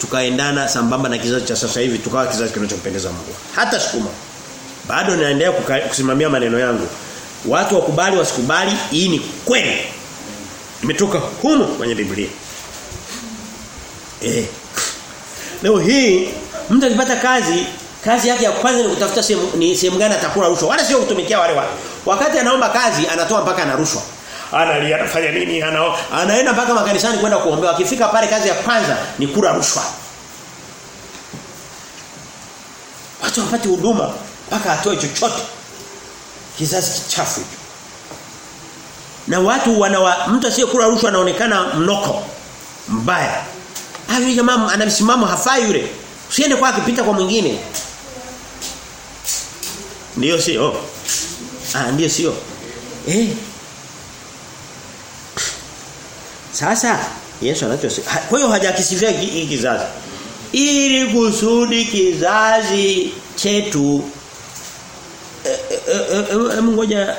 tukaendana sambamba na kizazi cha sasa hivi tukawa kizazi kinachompendeza Mungu. Hata sikuma. Bado naendelea kusimamia maneno yangu. Watu wakubali wasikubali, hii ni kweli. Imetoka humo kwenye Biblia. Eh. Leo hii mtu akipata kazi, kazi yake ya kwanza ni kutafuta sehemu ni sehemu gani atakula rushwa. Wala sio kutumikia wale watu. Wakati anaomba kazi anatoa mpaka ana rushwa analia anafanya nini ana anaenda mpaka makanisani kwenda kuombewa akifika pale kazi ya kwanza ni kula rushwa watu wapate huduma mpaka atoe chochote. Kizazi kichafu na watu wana mtu asiyekula rushwa anaonekana mnoko mbaya. Hayo jamaa ana msimamo hafai yule. Usiende kwa akipita kwa mwingine. Ndio sio? Ah ndio sio. Eh? Sasa Yesu anachosema kwa hiyo hajakisifia hiki kizazi. Ili kusudi kizazi chetu hebu ngoja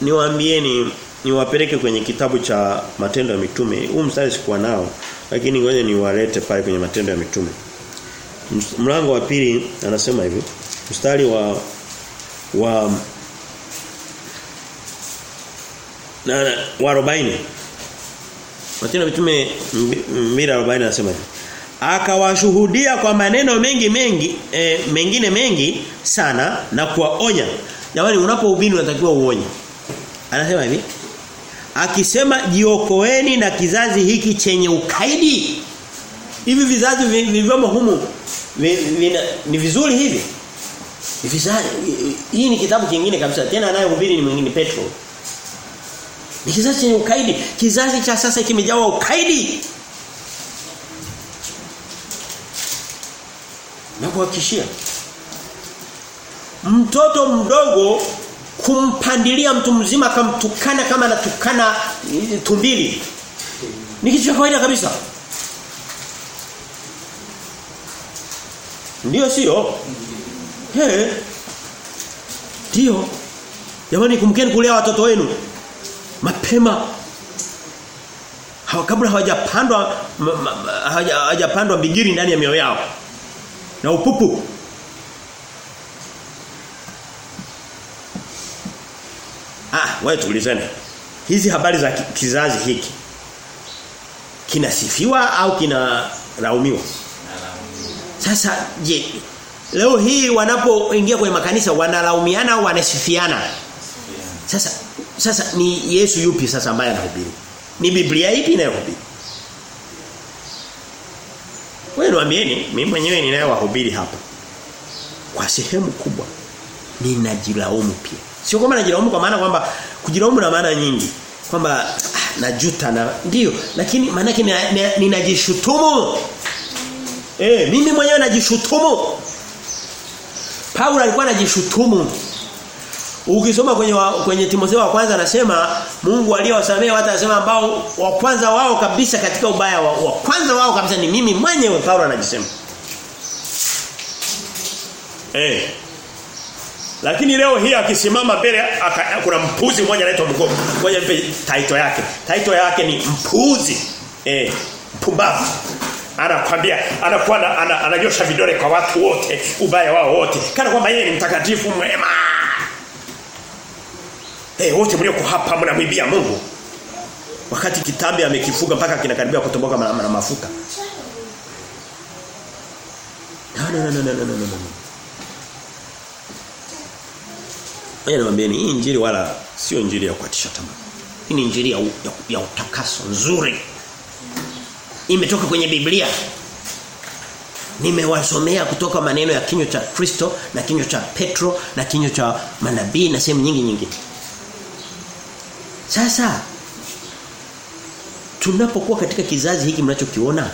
niwaambieni niwapeleke kwenye kitabu cha matendo ya mitume huu mstari sikuwa nao lakini ngoja niwalete pale kwenye matendo ya mitume mlango wa pili anasema hivi mstari wa wa na, na wa 40 Matendo ya Mitume 2:40 anasema hivi. Akawashuhudia kwa maneno mengi mengi e, mengine mengi sana na kuwaonya. Jamani unapohubiri unatakiwa uonye. Anasema hivi. Akisema jiokoeni na kizazi hiki chenye ukaidi. Hivi vizazi vilivyomo humu ni vizuri hivi. Vizazi hii ni kitabu kingine kabisa. Tena anayehubiri ni mwingine Petro. Ni kizazi chenye ukaidi. Kizazi cha sasa kimejawa ukaidi. Na kuhakikishia. Mtoto mdogo kumpandilia mtu mzima akamtukana kama anatukana tumbili. Ni kitu cha kawaida kabisa. Ndio sio? Eh ndio. Jamani kumkeni kulea watoto wenu. Mapema. Hawa kabla hawajapandwa hawajapandwa bigiri ndani ya mioyo yao. Na upupu Ah, wewe tuulizane. Hizi habari za kizazi hiki kinasifiwa au kinalaumiwa? Sasa je, leo hii wanapoingia kwenye makanisa wanalaumiana au wanasifiana? Sasa sasa ni Yesu yupi sasa ambaye anahubiri? Ni Biblia ipi inayohubiri? Wewe niambieni, mimi mwenyewe ninayewahubiri hapa. Kwa sehemu kubwa ninajilaumu pia. Sio kwamba najilaumu kwa maana kwamba kujilaumu na maana nyingi. Kwamba ah, najuta na ndio, lakini maana yake ninajishutumu. Eh, mimi mwenyewe najishutumu. Paulo alikuwa anajishutumu. Ukisoma kwenye wa, kwenye Timotheo wa kwanza anasema Mungu aliyowasamea watu anasema ambao wa kwanza wao kabisa katika ubaya wa, wa kwanza wao kabisa ni mimi mwenyewe Paulo anajisema. Eh. Lakini leo hii akisimama mbele kuna mpuzi mmoja anaitwa Mgogo. Ngoja nipe title yake. Title yake ni mpuzi. Eh, pumbavu. Anakwambia anakuwa ana, ananyosha vidole kwa watu wote, ubaya wao wote. Kana kwamba yeye ni mtakatifu mwema. Eh, wote mlioko hapa mnamwibia Mungu. Wakati kitambi amekifuga mpaka kinakaribia kutomboka na mafuta. No no no no no no no. Ngoja niwaambieni hii injili wala sio injili ya kuatisha tamaa. Hii ni injili ya, ya, ya utakaso nzuri. Imetoka kwenye Biblia. Nimewasomea kutoka maneno ya kinywa cha Kristo na kinywa cha Petro na kinywa cha manabii na sehemu nyingi nyingi. Sasa tunapokuwa katika kizazi hiki mnachokiona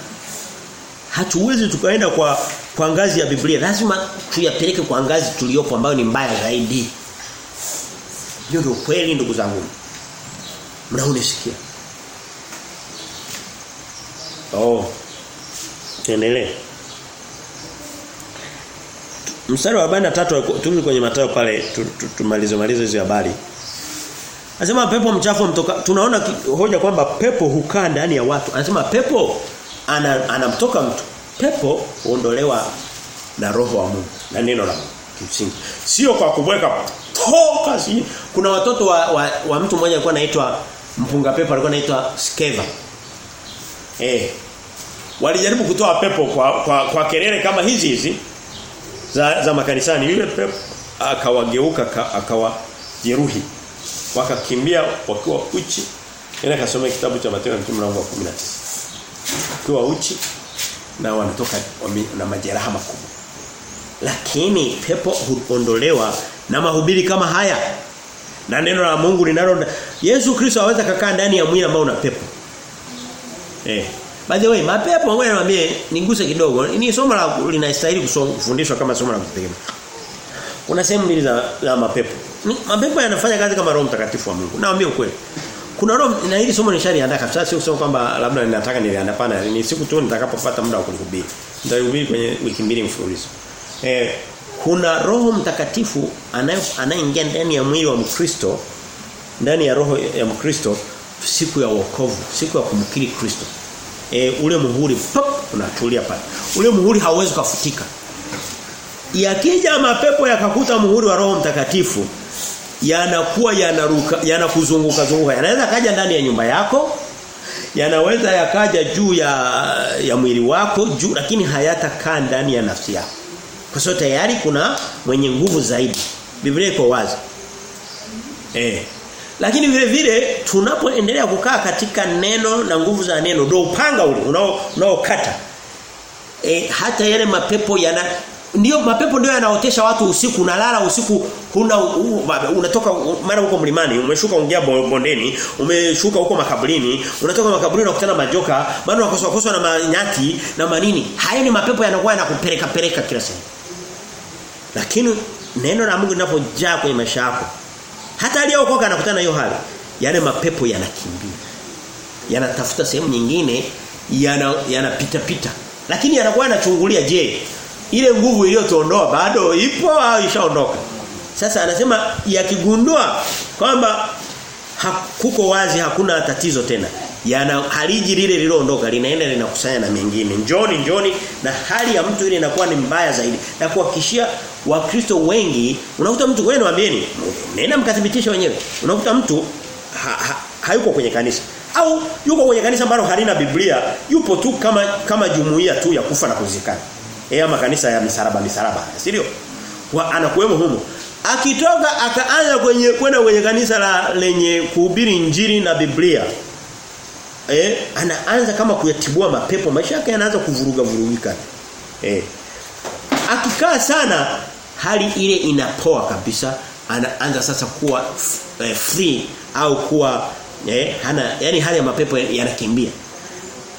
hatuwezi tukaenda kwa kwa ngazi ya Biblia. Lazima tuyapeleke kwa ngazi tuliyopo ambayo ni mbaya zaidi. Hiyo ndio kweli ndugu zangu. Mnaunisikia? Oh. Tuendelee. Mstari wa 43 turudi kwenye matayo pale tumalize malize hizo habari. Anasema pepo mchafu mtoka tunaona hoja kwamba pepo hukaa ndani ya watu. Anasema pepo anamtoka ana, mtu. Pepo huondolewa na roho wa Mungu na neno la Mungu. Sio kwa kubweka toka si. Kuna watoto wa, wa, wa mtu mmoja alikuwa anaitwa mpunga pepo alikuwa anaitwa Skeva. Eh. Walijaribu kutoa pepo kwa kwa, kwa kelele kama hizi hizi za za makanisani yule pepo akawageuka akawajeruhi wakakimbia wakiwa uchi nenda kasome kitabu cha Mathayo mlango wa 19 wakiwa uchi na wanatoka na majeraha makubwa lakini pepo huondolewa na mahubiri kama haya. Na neno la Mungu linalo Yesu Kristo aweza kakaa ndani ya mwili ambao una pepo. Eh. By the way mapepo ngoja niwaambie niguse kidogo. Ni somo la linastahili kufundishwa kama somo la kutegemea. Kuna sehemu mbili za, za mapepo. Mapepo yanafanya kazi kama roho mtakatifu wa Mungu. Naambia ukweli. Kuna roho na hili somo nishaliandaa kabisa. Sio kusema kwamba labda ninataka niliandaa pana ni siku tu nitakapopata muda wa kuhubiri nitahubiri kwenye wiki mbili mfululizo eh kuna roho mtakatifu anayeingia ndani ya mwili wa Mkristo ndani ya roho ya Mkristo siku ya wokovu siku ya kumkiri Kristo. E, ule muhuri pop unatulia pale. Ule muhuri hauwezi kufutika yakija mapepo yakakuta muhuri wa roho mtakatifu yanakuwa yanaruka yanakuzunguka zunguka. Yanaweza kaja ndani ya nyumba yako yanaweza yakaja juu ya ya mwili wako juu lakini hayatakaa ndani ya nafsi yako kwa sababu tayari kuna mwenye nguvu zaidi. Biblia iko wazi. Eh. Lakini vile vile tunapoendelea kukaa katika neno na nguvu za neno ndio upanga ule unao unaokata. E, hata yale mapepo yana ndio mapepo ndio yanaotesha watu usiku unalala usiku huna unatoka mara huko mlimani umeshuka ungia bondeni umeshuka huko makaburini unatoka makaburini unakutana majoka maana unakoswa koswa na manyati na manini. Haya ni mapepo yanakuwa yanakupeleka peleka kila sehemu lakini neno la Mungu linapojaa kwenye maisha yako hata aliyeokoka anakutana hiyo hali yale mapepo yanakimbia. Yanatafuta sehemu nyingine yanapita yana pita, lakini yanakuwa yanachungulia je ile nguvu iliyotuondoa bado ipo au ishaondoka? Sasa anasema yakigundua kwamba hakuko wazi hakuna tatizo tena yana haliji lile lililoondoka linaenda linakusanya na mengine. Njoni njoni na hali ya mtu ile inakuwa ni mbaya zaidi. Na kuhakikishia wakristo wengi unakuta mtu wewe niambieni nenda mkathibitisha wenyewe. Unakuta mtu ha, ha, hayuko kwenye kanisa. Au yuko kwenye kanisa ambalo halina Biblia yupo tu kama kama jumuiya tu ya kufa na kuzikana. Eh ama kanisa ya misaraba misaraba si ndio? Anakuwemo humo. Akitoka akaanza kwenye kwenda kwenye kanisa la lenye kuhubiri injili na Biblia eh anaanza kama kuyatibua mapepo. Maisha yake yanaanza kuvuruga vurugika. Eh. Akikaa sana hali ile inapoa kabisa. Anaanza sasa kuwa eh, free au kuwa eh hana yani hali ya mapepo yanakimbia.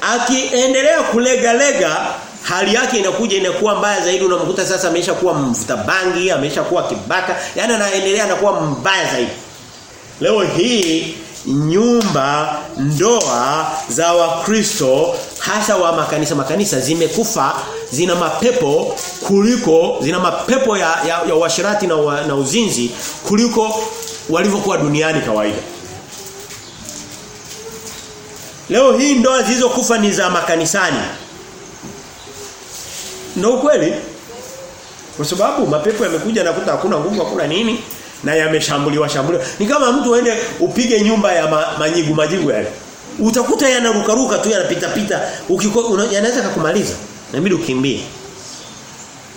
Akiendelea kulega lega hali yake inakuja inakuwa mbaya zaidi. Unamkuta sasa amesha kuwa mvuta bangi amesha kuwa kibaka. Yani anaendelea anakuwa mbaya zaidi. Leo hii nyumba ndoa za wakristo hasa wa makanisa makanisa zimekufa zina mapepo kuliko zina mapepo ya, ya, ya uasherati na, wa, na uzinzi kuliko walivyokuwa duniani kawaida Leo hii ndoa zilizokufa ni za makanisani. Ndio ukweli. Kwa sababu mapepo yamekuja na kuta hakuna nguvu hakuna nini na yameshambuliwa shambuliwa. Ni kama mtu aende upige nyumba ya ma, majigu majigu yale. Utakuta yanarukaruka tu yanapita pita yanaweza kukumaliza. Inabidi ukimbie.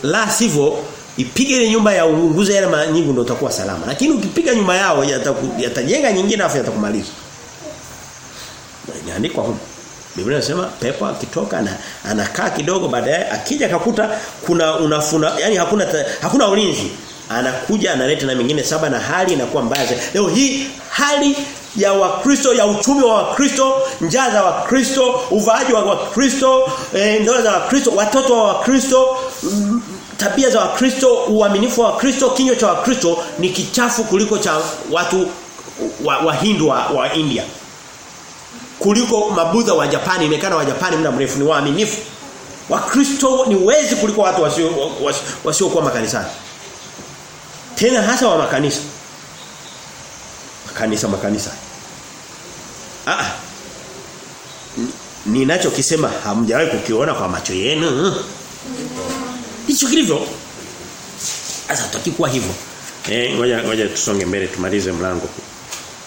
La sivyo ipige ile nyumba ya uunguze yale majigu ndio utakuwa salama. Lakini ukipiga nyumba yao yatajenga yata nyingine afu yatakumaliza inaandikwa huko. Biblia inasema pepo akitoka na anakaa kidogo baadaye akija akakuta kuna unafuna yani hakuna hakuna ulinzi. Anakuja analeta na mingine saba na hali inakuwa mbaya zaidi. Leo hii hali ya Wakristo ya uchumi wa Wakristo, njaa za Wakristo, uvaaji wa Wakristo, e, ndoa za Wakristo, watoto wa Wakristo, mm, tabia za Wakristo, uaminifu wa Wakristo, kinywa cha Wakristo ni kichafu kuliko cha watu wa, wa Hindu wa, wa India. Kuliko mabudha wa Japani imekana wa Japani muda mrefu ni waaminifu. Wakristo ni wezi kuliko watu wasio wasio kuwa makanisani tena hasa wa makanisa. Makanisa makanisa. Ah ninachokisema hamjawahi kukiona kwa macho yenu? Hicho kilivyo. Sasa tutaki kuwa hivyo. Eh ngoja ngoja tusonge mbele tumalize mlango.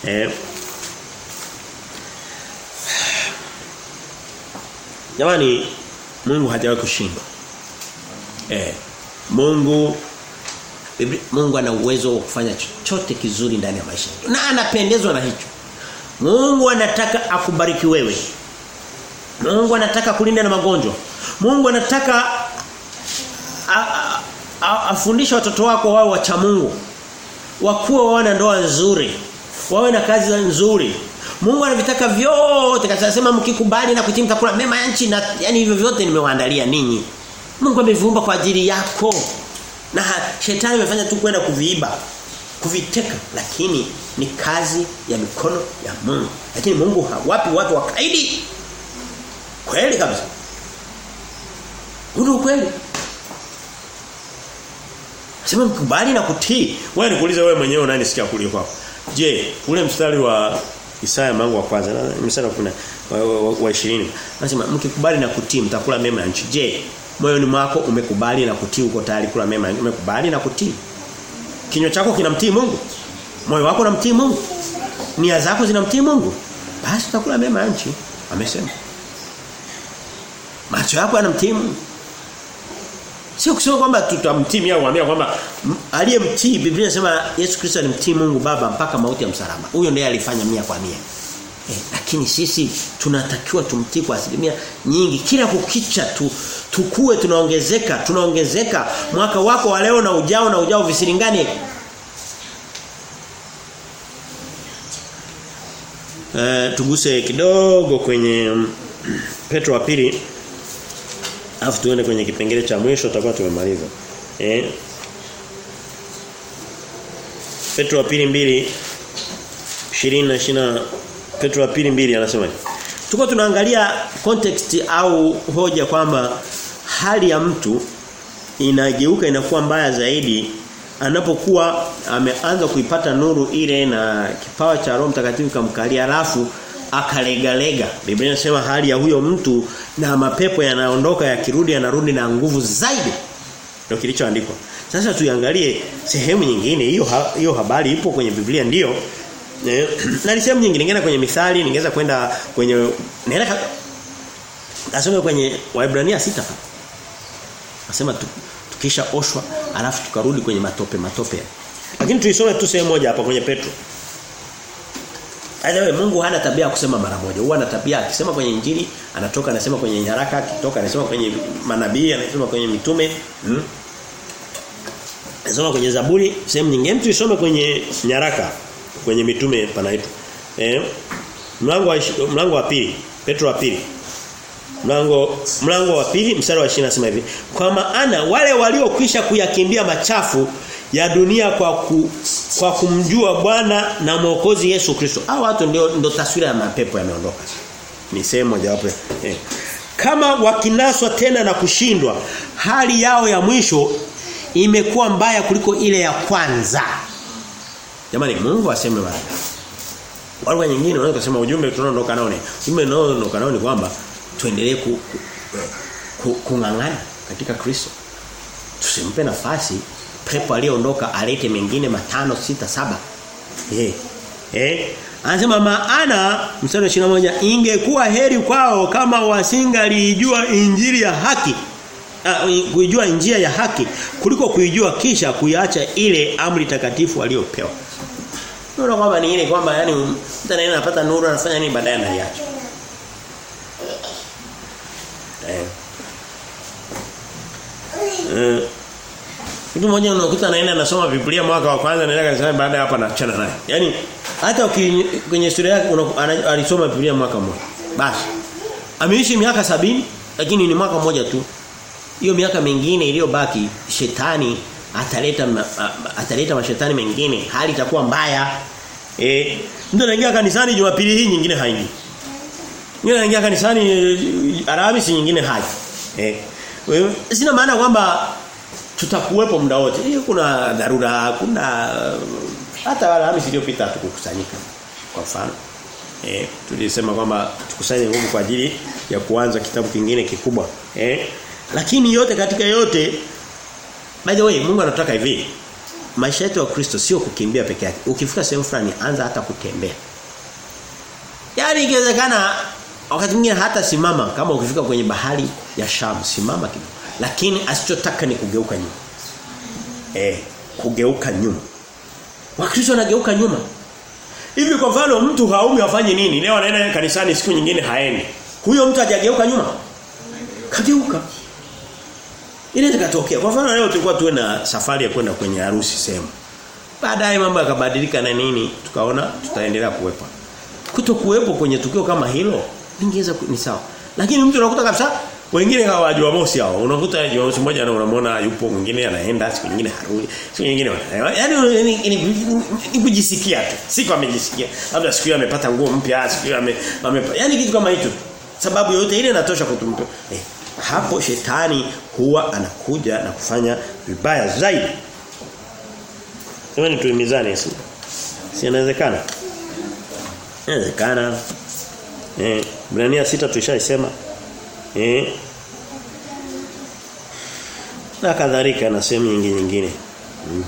Eh. Jamani Mungu hajawahi kushindwa. Eh Mungu Mungu ana uwezo wa kufanya chochote kizuri ndani ya maisha. Na anapendezwa na hicho. Mungu anataka akubariki wewe. Mungu anataka kulinda na magonjwa. Mungu anataka afundishe watoto wako wao wacha Mungu. Wakuwa wana ndoa nzuri. Wawe na kazi nzuri. Mungu anavitaka vyote kasema mkikubali na kutimka kula mema ya nchi na yani hivyo vyote nimewaandalia ninyi. Mungu ameviumba kwa ajili yako. Na shetani amefanya tu kwenda kuviiba, kuviteka lakini ni kazi ya mikono ya Mungu. Lakini Mungu hawapi watu wakaidi? Kweli kabisa. Huko kweli. Sema mkubali na kutii. Wewe nikuulize wewe mwenyewe unanisikia kulia kwako. Je, ule mstari wa Isaya mlango wa kwanza mstari wa 10 wa 20 anasema mkikubali na kutii mtakula mema ya nchi. Je, moyoni mwako umekubali na kutii uko tayari kula mema umekubali na kutii? Kinywa chako kinamtii Mungu? Moyo wako unamtii Mungu? Nia zako zinamtii Mungu? Basi utakula mema nchi. Amesema. Macho yako yanamtii Mungu. Sio kusema kwamba tutamtii au kuambia kwamba aliyemtii Biblia inasema Yesu Kristo alimtii Mungu Baba mpaka mauti ya msalaba. Huyo ndiye alifanya mia kwa mia. Eh, lakini sisi tunatakiwa tumtii kwa asilimia nyingi. Kila kukicha tu tukue tunaongezeka, tunaongezeka. Mwaka wako wa leo na ujao na ujao visilingane. Uh, tuguse kidogo kwenye Petro wa pili afu tuende kwenye kipengele cha mwisho tutakuwa tumemaliza. Eh? Petro wa pili mbili 20 na 20 Petro pili mbili anasema Tuko tunaangalia context au hoja kwamba hali ya mtu inageuka inakuwa mbaya zaidi anapokuwa ameanza kuipata nuru ile na kipawa cha Roho Mtakatifu kamkalia alafu akalegalega. Biblia inasema hali ya huyo mtu na mapepo yanaondoka yakirudi yanarudi na nguvu zaidi. Ndio kilichoandikwa. Sasa tuiangalie sehemu nyingine hiyo hiyo habari ipo kwenye Biblia ndiyo. Eh, na ni sehemu ningeenda kwenye mithali, ningeweza kwenda kwenye naenda nasema kwenye Waebrania sita Nasema tukisha oshwa alafu tukarudi kwenye matope matope. Lakini tuisome tu sehemu moja hapa kwenye Petro. Anyway, Mungu hana tabia kusema mara moja. Huwa ana tabia akisema kwenye injili, anatoka anasema kwenye nyaraka, akitoka anasema kwenye manabii, anasema kwenye mitume. Hmm? Anasema kwenye Zaburi, sehemu nyingine tuisome kwenye nyaraka, kwenye mitume panaitwa. Eh? Mlango wa mlango wa pili, Petro wa pili. Mlango mlango wa pili mstari wa 20 nasema hivi. Kwa maana wale waliokwisha kuyakimbia machafu ya dunia kwa ku, kwa kumjua Bwana na Mwokozi Yesu Kristo. Hao watu ndio ndio taswira ya mapepo yameondoka. Ni sehemu moja wapo. Eh. Kama wakinaswa tena na kushindwa, hali yao ya mwisho imekuwa mbaya kuliko ile ya kwanza. Jamani Mungu aseme wazi. Watu nyingine wanaweza kusema ujumbe tunaondoka nao ni. Ujumbe tunaondoka nao ni kwamba tuendelee ku, ku, kungangana katika Kristo. Tusimpe nafasi pepo aliyeondoka alete mengine matano sita saba eh eh anasema maana mstari wa 21 ingekuwa heri kwao kama wasingalijua injili ya haki uh, kuijua njia ya haki kuliko kuijua kisha kuiacha ile amri takatifu aliyopewa Unaona kwamba ni ile kwamba yani mtu anaenda anapata nuru anafanya nini baadaye anaiacha eh eh Mtu mmoja unakuta anaenda anasoma Biblia mwaka wa kwanza anaenda kanisani baada ya hapa anaachana naye. Yaani hata kwenye historia yake alisoma Biblia mwaka mmoja. Basi. Ameishi miaka sabini lakini ni mwaka mmoja tu. Hiyo miaka mingine iliyobaki shetani ataleta ataleta mashetani mengine, hali itakuwa mbaya. Eh, mtu anaingia kanisani Jumapili hii nyingine haingii. Mwingine anaingia kanisani Alhamisi nyingine haji. Eh. Wewe sina maana kwamba tutakuwepo muda wote. Hiyo kuna dharura, kuna hata Alhamisi iliyopita tukukusanyika. Kwa mfano. Eh, tulisema kwamba tukusanye nguvu kwa ajili ya kuanza kitabu kingine kikubwa. Eh? Lakini yote katika yote by the way Mungu anataka hivi. Maisha yetu ya Kristo sio kukimbia peke yake. Ukifika sehemu fulani anza hata kutembea. Yaani ikiwezekana wakati mwingine hata simama kama ukifika kwenye bahari ya Shamu simama kidogo lakini asichotaka ni kugeuka nyuma. Eh, kugeuka nyuma. Wakristo wanageuka nyuma. Hivi kwa mfano mtu haumi afanye nini? Leo anaenda kanisani siku nyingine haendi. Huyo mtu hajageuka nyuma. Kageuka. Inaweza katokea. Kwa mfano leo tulikuwa tuwe na safari ya kwenda kwenye harusi sehemu. Baadaye mambo yakabadilika na nini? Tukaona tutaendelea kuwepo. Kuto kuwepo kwenye tukio kama hilo ningeweza ni sawa. Lakini mtu anakuta kabisa wengine hawa Jumamosi hao unakuta Jumamosi moja na unamwona yupo mwingine anaenda siku nyingine harudi siku nyingine yaani ni kujisikia tu siku amejisikia labda siku hiyo amepata nguo mpya siku hiyo ame, ame yaani kitu kama hicho sababu yote ile inatosha kutumpa. eh, hapo shetani huwa anakuja na kufanya vibaya zaidi Sema tuimizane si si inawezekana inawezekana eh Ibrania sita tulishaisema Eh. Na kadhalika na sehemu nyingine nyingine. Hmm.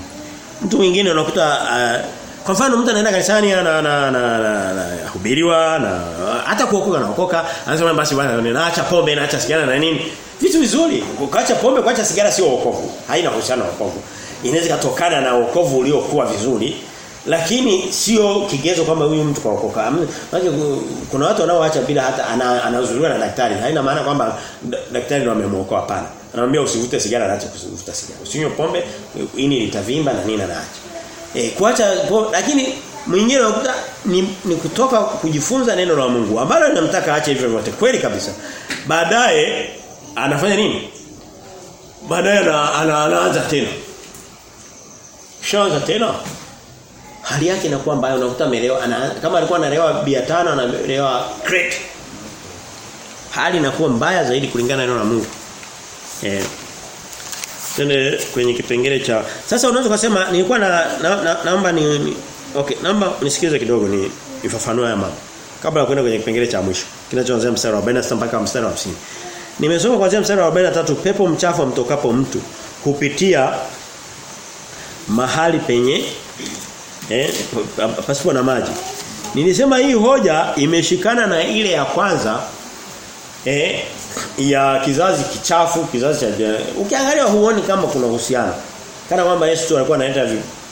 Mtu mwingine unakuta uh, kwa mfano mtu anaenda kanisani na na na hubiriwa na hata kuokoka na kuokoka anasema basi bwana naacha pombe naacha sigara na nini vitu vizuri kuacha pombe kuacha sigara sio wokovu haina uhusiano na wokovu inaweza kutokana na wokovu uliokuwa vizuri lakini sio kigezo kwamba huyu mtu kaokoka. Maana kuna watu wanaoacha bila hata anauzuriwa na daktari. Haina maana kwamba daktari ndio amemuokoa hapana. Anamwambia usivute sigara anaacha kuvuta sigara. Usinywe pombe ini litavimba na nini anaacha. Eh kuacha lakini mwingine unakuta ni, ni kutoka kujifunza neno la Mungu ambalo linamtaka aache hivyo vyote kweli kabisa. Baadaye anafanya nini? Baadaye anaanza tena. Shaanza tena hali yake inakuwa mbaya unakuta amelewa ana, kama alikuwa analewa bia tano analewa crate hali inakuwa mbaya zaidi kulingana na neno la Mungu eh Tende kwenye kipengele cha Sasa unaweza kusema nilikuwa na, na, na naomba ni, ni okay naomba nisikize kidogo ni ifafanue ya mambo kabla ya kwenda kwenye kipengele cha mwisho kinachoanzia mstari wa 46 mpaka mstari wa 50 Nimesoma kuanzia mstari wa 43 pepo mchafu mtokapo mtu kupitia mahali penye eh pasipo na maji. Nilisema hii hoja imeshikana na ile ya kwanza eh ya kizazi kichafu, kizazi cha ukiangalia huoni kama kuna uhusiano. Kana kwamba Yesu alikuwa analeta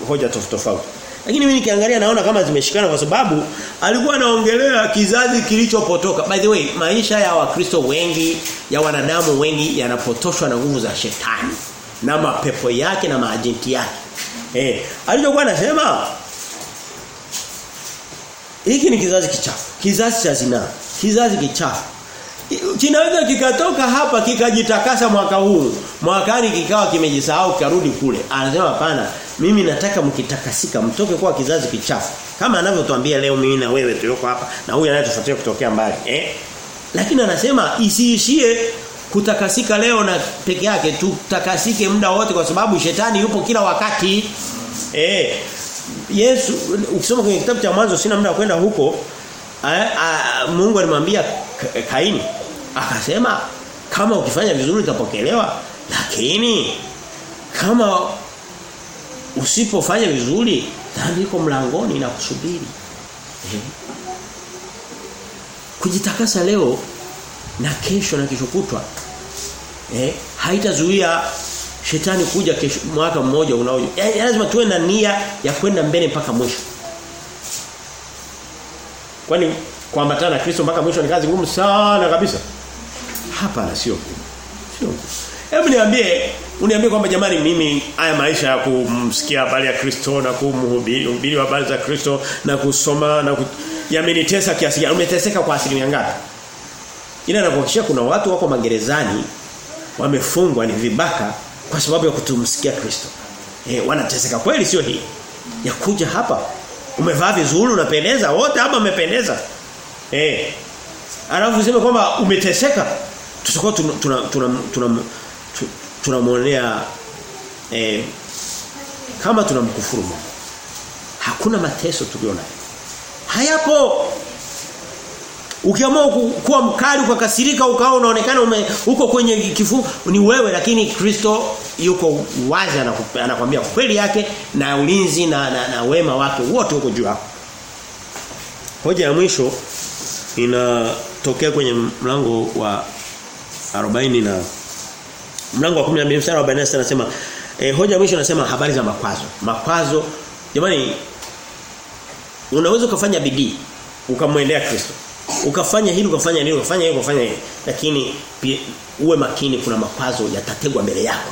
hoja tofauti tofauti. Lakini mimi nikiangalia naona kama zimeshikana kwa sababu alikuwa anaongelea kizazi kilichopotoka. By the way, maisha ya Wakristo wengi, ya wanadamu wengi yanapotoshwa na nguvu za shetani na mapepo yake na maajenti yake. Eh, alichokuwa anasema hiki ni kizazi kichafu, kizazi cha zinaa, kizazi kichafu. Kinaweza kikatoka hapa kikajitakasa mwaka huu, mwakani kikawa kimejisahau karudi kule. Anasema hapana, mimi nataka mkitakasika mtoke kwa kizazi kichafu. Kama anavyotuambia leo mimi na wewe tulioko hapa na huyu anayetufuatia kutokea mbali, eh? Lakini anasema isiishie kutakasika leo na peke yake tutakasike muda wote kwa sababu shetani yupo kila wakati. Eh Yesu ukisoma kwenye kitabu cha mwanzo sina muda wa kwenda huko a, a, Mungu alimwambia Kaini akasema kama ukifanya vizuri utapokelewa lakini kama usipofanya vizuri dhambi iko mlangoni na kusubiri. Eh. Kujitakasa leo na kesho na kesho kutwa eh haitazuia shetani kuja kesho mwaka mmoja unaoje. Eh, lazima tuwe na nia ya kwenda mbele mpaka mwisho kwani kuambatana na Kristo mpaka mwisho ni kazi ngumu sana kabisa hapana sio sio hebu niambie uniambie kwamba jamani mimi haya maisha ya kumsikia habari ya Kristo na kumhubiri hubiri habari za Kristo na kusoma na ku... yamenitesa kiasi gani umeteseka kwa asilimia ngapi ila nakuhakikishia kuna watu wako magerezani wamefungwa ni vibaka kwa sababu ya kutumsikia Kristo. Eh wanateseka kweli sio hii. Ya kuja hapa umevaa vizuri unapendeza wote hapa wamependeza. Eh alafu useme kwamba umeteseka tutakuwa tuna tuna tuna tuna tunamuonea eh kama tunamkufuru Mungu. Hakuna mateso tuliona. Hayapo. Ukiamua kuwa mkali ukakasirika ukawa unaonekana ume uko kwenye kifu ni wewe lakini Kristo yuko wazi anakuambia kweli yake na ulinzi na, na, na wema wake wote huko juu hapo. Hoja ya mwisho inatokea kwenye mlango wa 40 na mlango wa 12 mstari wa 46 anasema eh, hoja mwisho anasema habari za makwazo. Makwazo jamani unaweza ukafanya bidii ukamwendea Kristo ukafanya hili ukafanya hili ukafanya hili ukafanya hili lakini pia, uwe makini kuna makwazo yatategwa mbele yako.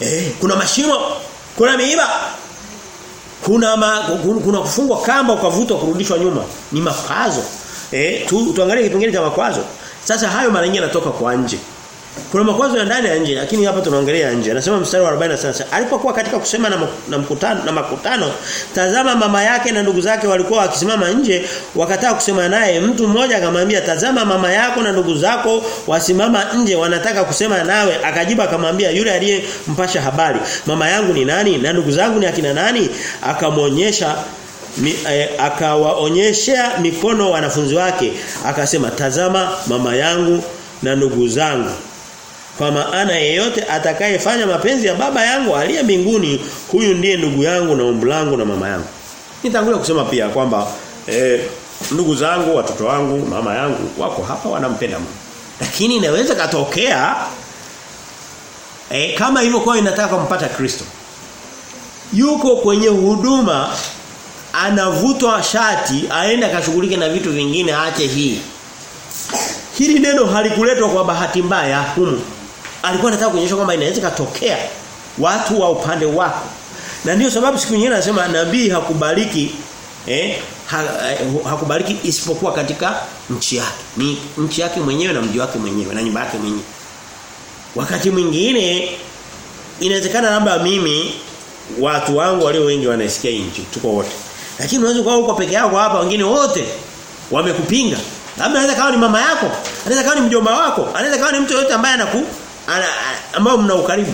Eh kuna mashimo kuna miiba kuna ma, kuna kufungwa kamba ukavutwa kurudishwa nyuma. Ni makwazo eh tu, tuangalie kipengele cha makwazo. Sasa hayo mara nyingi yanatoka kwa nje. Kuna makwazo ya ndani ya nje lakini hapa tunaongelea nje. Anasema mstari wa 40 sasa alipokuwa katika kusema na, na mkutano na makutano tazama mama yake na ndugu zake walikuwa wakisimama nje wakataa kusema naye. Mtu mmoja akamwambia tazama mama yako na ndugu zako wasimama nje wanataka kusema nawe. Akajibu akamwambia yule aliyempasha habari mama yangu ni nani na ndugu zangu ni akina nani? Akamwonyesha Mi, eh, akawaonyesha mikono wanafunzi wake akasema tazama mama yangu na ndugu zangu. Kwa maana yeyote atakayefanya mapenzi ya baba yangu aliye mbinguni huyu ndiye ndugu yangu na umbu langu na mama yangu. Nitangulia kusema pia kwamba eh, ndugu zangu watoto wangu mama yangu wako hapa wanampenda Mungu. Lakini inaweza katokea eh, kama hivyo kwa inataka kumpata Kristo. Yuko kwenye huduma anavutwa shati aende akashughulike na vitu vingine aache hii Hili neno halikuletwa kwa bahati mbaya humu. Alikuwa anataka kuonyesha kwamba inaweza katokea watu wa upande wako. Na ndiyo sababu siku nyingine anasema nabii hakubaliki eh ha, hakubaliki isipokuwa katika nchi yake. Ni nchi yake mwenyewe na mji wake mwenyewe na nyumba yake mwenyewe. Wakati mwingine inawezekana labda mimi watu wangu walio wengi wanaisikia injili tuko wote. Lakini unaweza kuwa uko peke yako hapa wengine wote wamekupinga. Labda anaweza kawa ni mama yako, anaweza kawa ni mjomba wako, anaweza kawa ni mtu yote ambaye anaku ana, ambao mna ukaribu.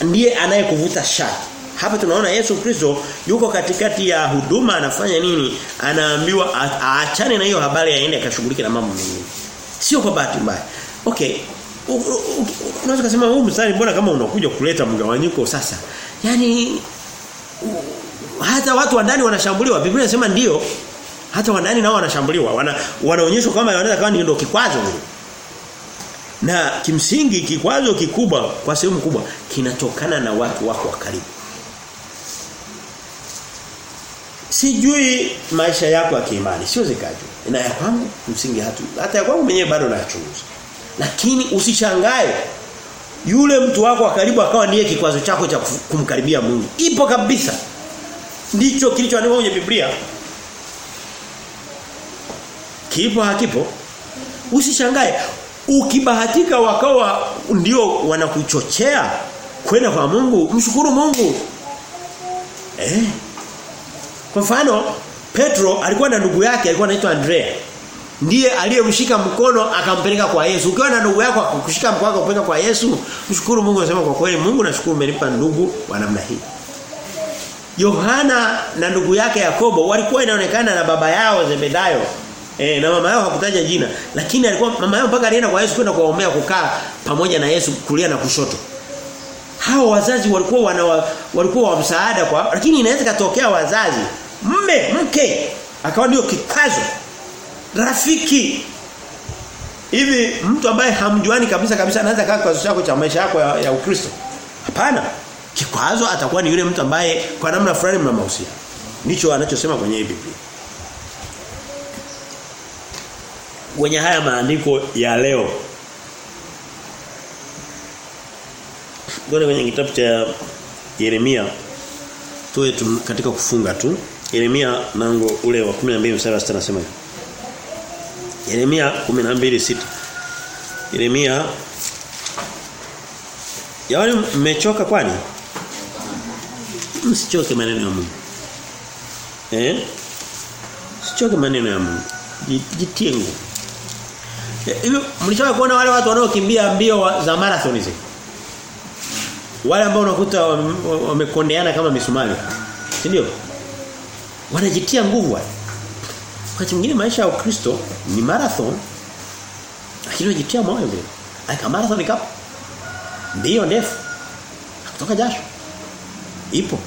Ndiye anayekuvuta shati. Hapa tunaona Yesu Kristo yuko katikati ya huduma anafanya nini? Anaambiwa aachane na hiyo habari aende akashughulike na mambo mengine. Sio kwa bahati mbaya. Okay. Unaweza kusema huu mstari mbona kama unakuja kuleta mgawanyiko sasa. Yaani hata watu wa ndani wanashambuliwa. Biblia inasema ndio hata wa ndani nao wanashambuliwa. Wana, wanaonyeshwa kama wanaweza kama ndio kikwazo Na kimsingi kikwazo kikubwa kwa sehemu kubwa kinatokana na watu wako wa karibu. Sijui maisha yako ya kiimani, sio zikaju. Na ya kwangu msingi hatu. Hata ya kwangu mwenyewe bado nayachunguza. Lakini usishangae yule mtu wako wa karibu akawa ndiye kikwazo chako cha kumkaribia Mungu. Ipo kabisa. Ndicho kilichoandikwa kwenye Biblia. Kipo hakipo? Usishangae. Ukibahatika wakawa ndio wanakuchochea kwenda kwa Mungu, mshukuru Mungu. Eh? Kwa mfano Petro alikuwa na ndugu yake alikuwa anaitwa Andrea. Ndiye aliyemshika mkono akampeleka kwa Yesu. Ukiwa na ndugu yako akukushika mkono akakupeleka kwa Yesu, mshukuru Mungu unasema kwa kweli Mungu nashukuru umenipa ndugu wa namna hii. Yohana na ndugu yake Yakobo walikuwa inaonekana na baba yao Zebedayo. E, na mama yao hakutaja jina, lakini alikuwa mama yao mpaka alienda kwa Yesu kwenda kuwaombea kukaa pamoja na Yesu kulia na kushoto. Hao wazazi walikuwa wana walikuwa wa msaada kwa lakini inaweza katokea wazazi mme mke akawa ndio kikazo rafiki hivi mtu ambaye hamjuani kabisa kabisa anaweza kaa kwa chako cha maisha yako ya, ya Ukristo hapana kikwazo atakuwa ni yule mtu ambaye kwa namna fulani mna mahusiano ndicho anachosema kwenye Biblia kwenye haya maandiko ya leo Ngoja kwenye kitabu cha Yeremia tuwe tu, katika kufunga tu. Yeremia nango ule wa 12 mstari wa 6 anasema hivi. Yeremia 12:6. Yeremia Yaani mmechoka kwani? Msichoke maneno ya Mungu. Eh? Msichoke maneno ya Mungu. Jitie nguvu. e, mlishawahi kuona wale watu wanaokimbia mbio za marathon hizi? Wale ambao unakuta wamekondeana kama misumari. Si ndio? Wanajitia nguvu wale. Wakati mwingine maisha ya Ukristo ni marathon. Lakini unajitia moyo vile. Aka marathon kapo. Ndio ndefu. Kutoka jasho. Ipo.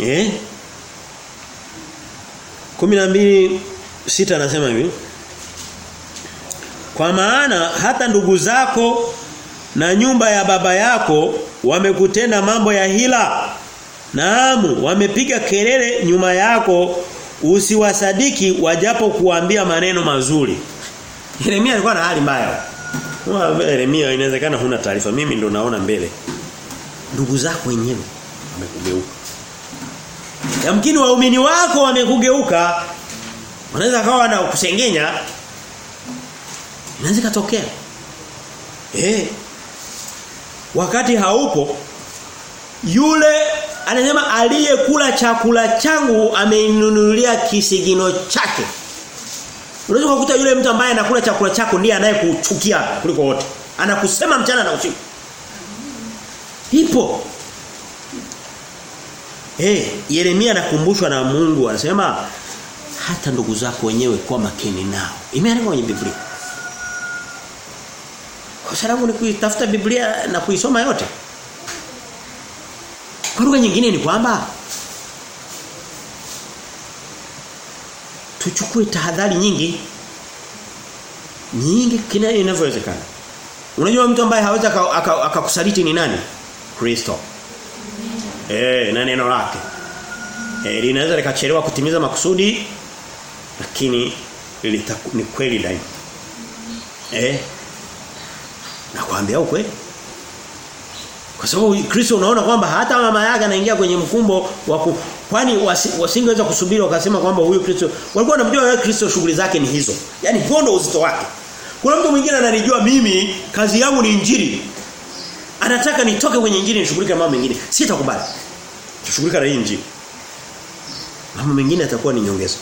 Eh? 12 sita anasema hivi. Kwa maana hata ndugu zako na nyumba ya baba yako wamekutenda mambo ya hila. Naamu wamepiga kelele nyuma yako usiwasadiki wajapo kuambia maneno mazuri. Yeremia alikuwa na hali mbaya. Yeremia inawezekana huna taarifa. Mimi ndo naona mbele. Ndugu zako wenyewe wamekugeuka. Yamkini waumini wako wamekugeuka. Wanaweza kawa na kusengenya. Inaweza katokea. Eh. Wakati haupo yule anasema aliyekula chakula changu ameinunulia kisigino chake. Unaweza kukuta yule mtu ambaye anakula chakula chako ndiye anayekuchukia kuliko wote. Anakusema mchana na usiku. Ipo. Eh, Yeremia anakumbushwa na Mungu anasema hata ndugu zako wenyewe kwa makini nao. Imeandikwa kwenye Biblia. Kwa sababu ni kuitafuta Biblia na kuisoma yote. Kwa lugha nyingine ni kwamba tuchukue tahadhari nyingi nyingi kina. Unajua mtu ambaye hawezi akakusaliti aka, aka ni nani? Kristo. Eh, na neno lake. Eh, linaweza likachelewa kutimiza makusudi lakini ni kweli daima. Eh? Nakwambia ukweli. Kwa sababu Kristo unaona kwamba hata mama yake anaingia kwenye mfumbo wa kwani wasingeweza kusubiri wakasema kwamba huyu Kristo walikuwa wanamjua yeye Kristo shughuli zake ni hizo. Yaani huo ndio uzito wake. Kuna mtu mwingine ananijua mimi kazi yangu ni injili. Anataka nitoke kwenye injili nishughulike mambo mengine. Sitakubali. Tushughulika na injili. Mambo mengine yatakuwa ni nyongeza.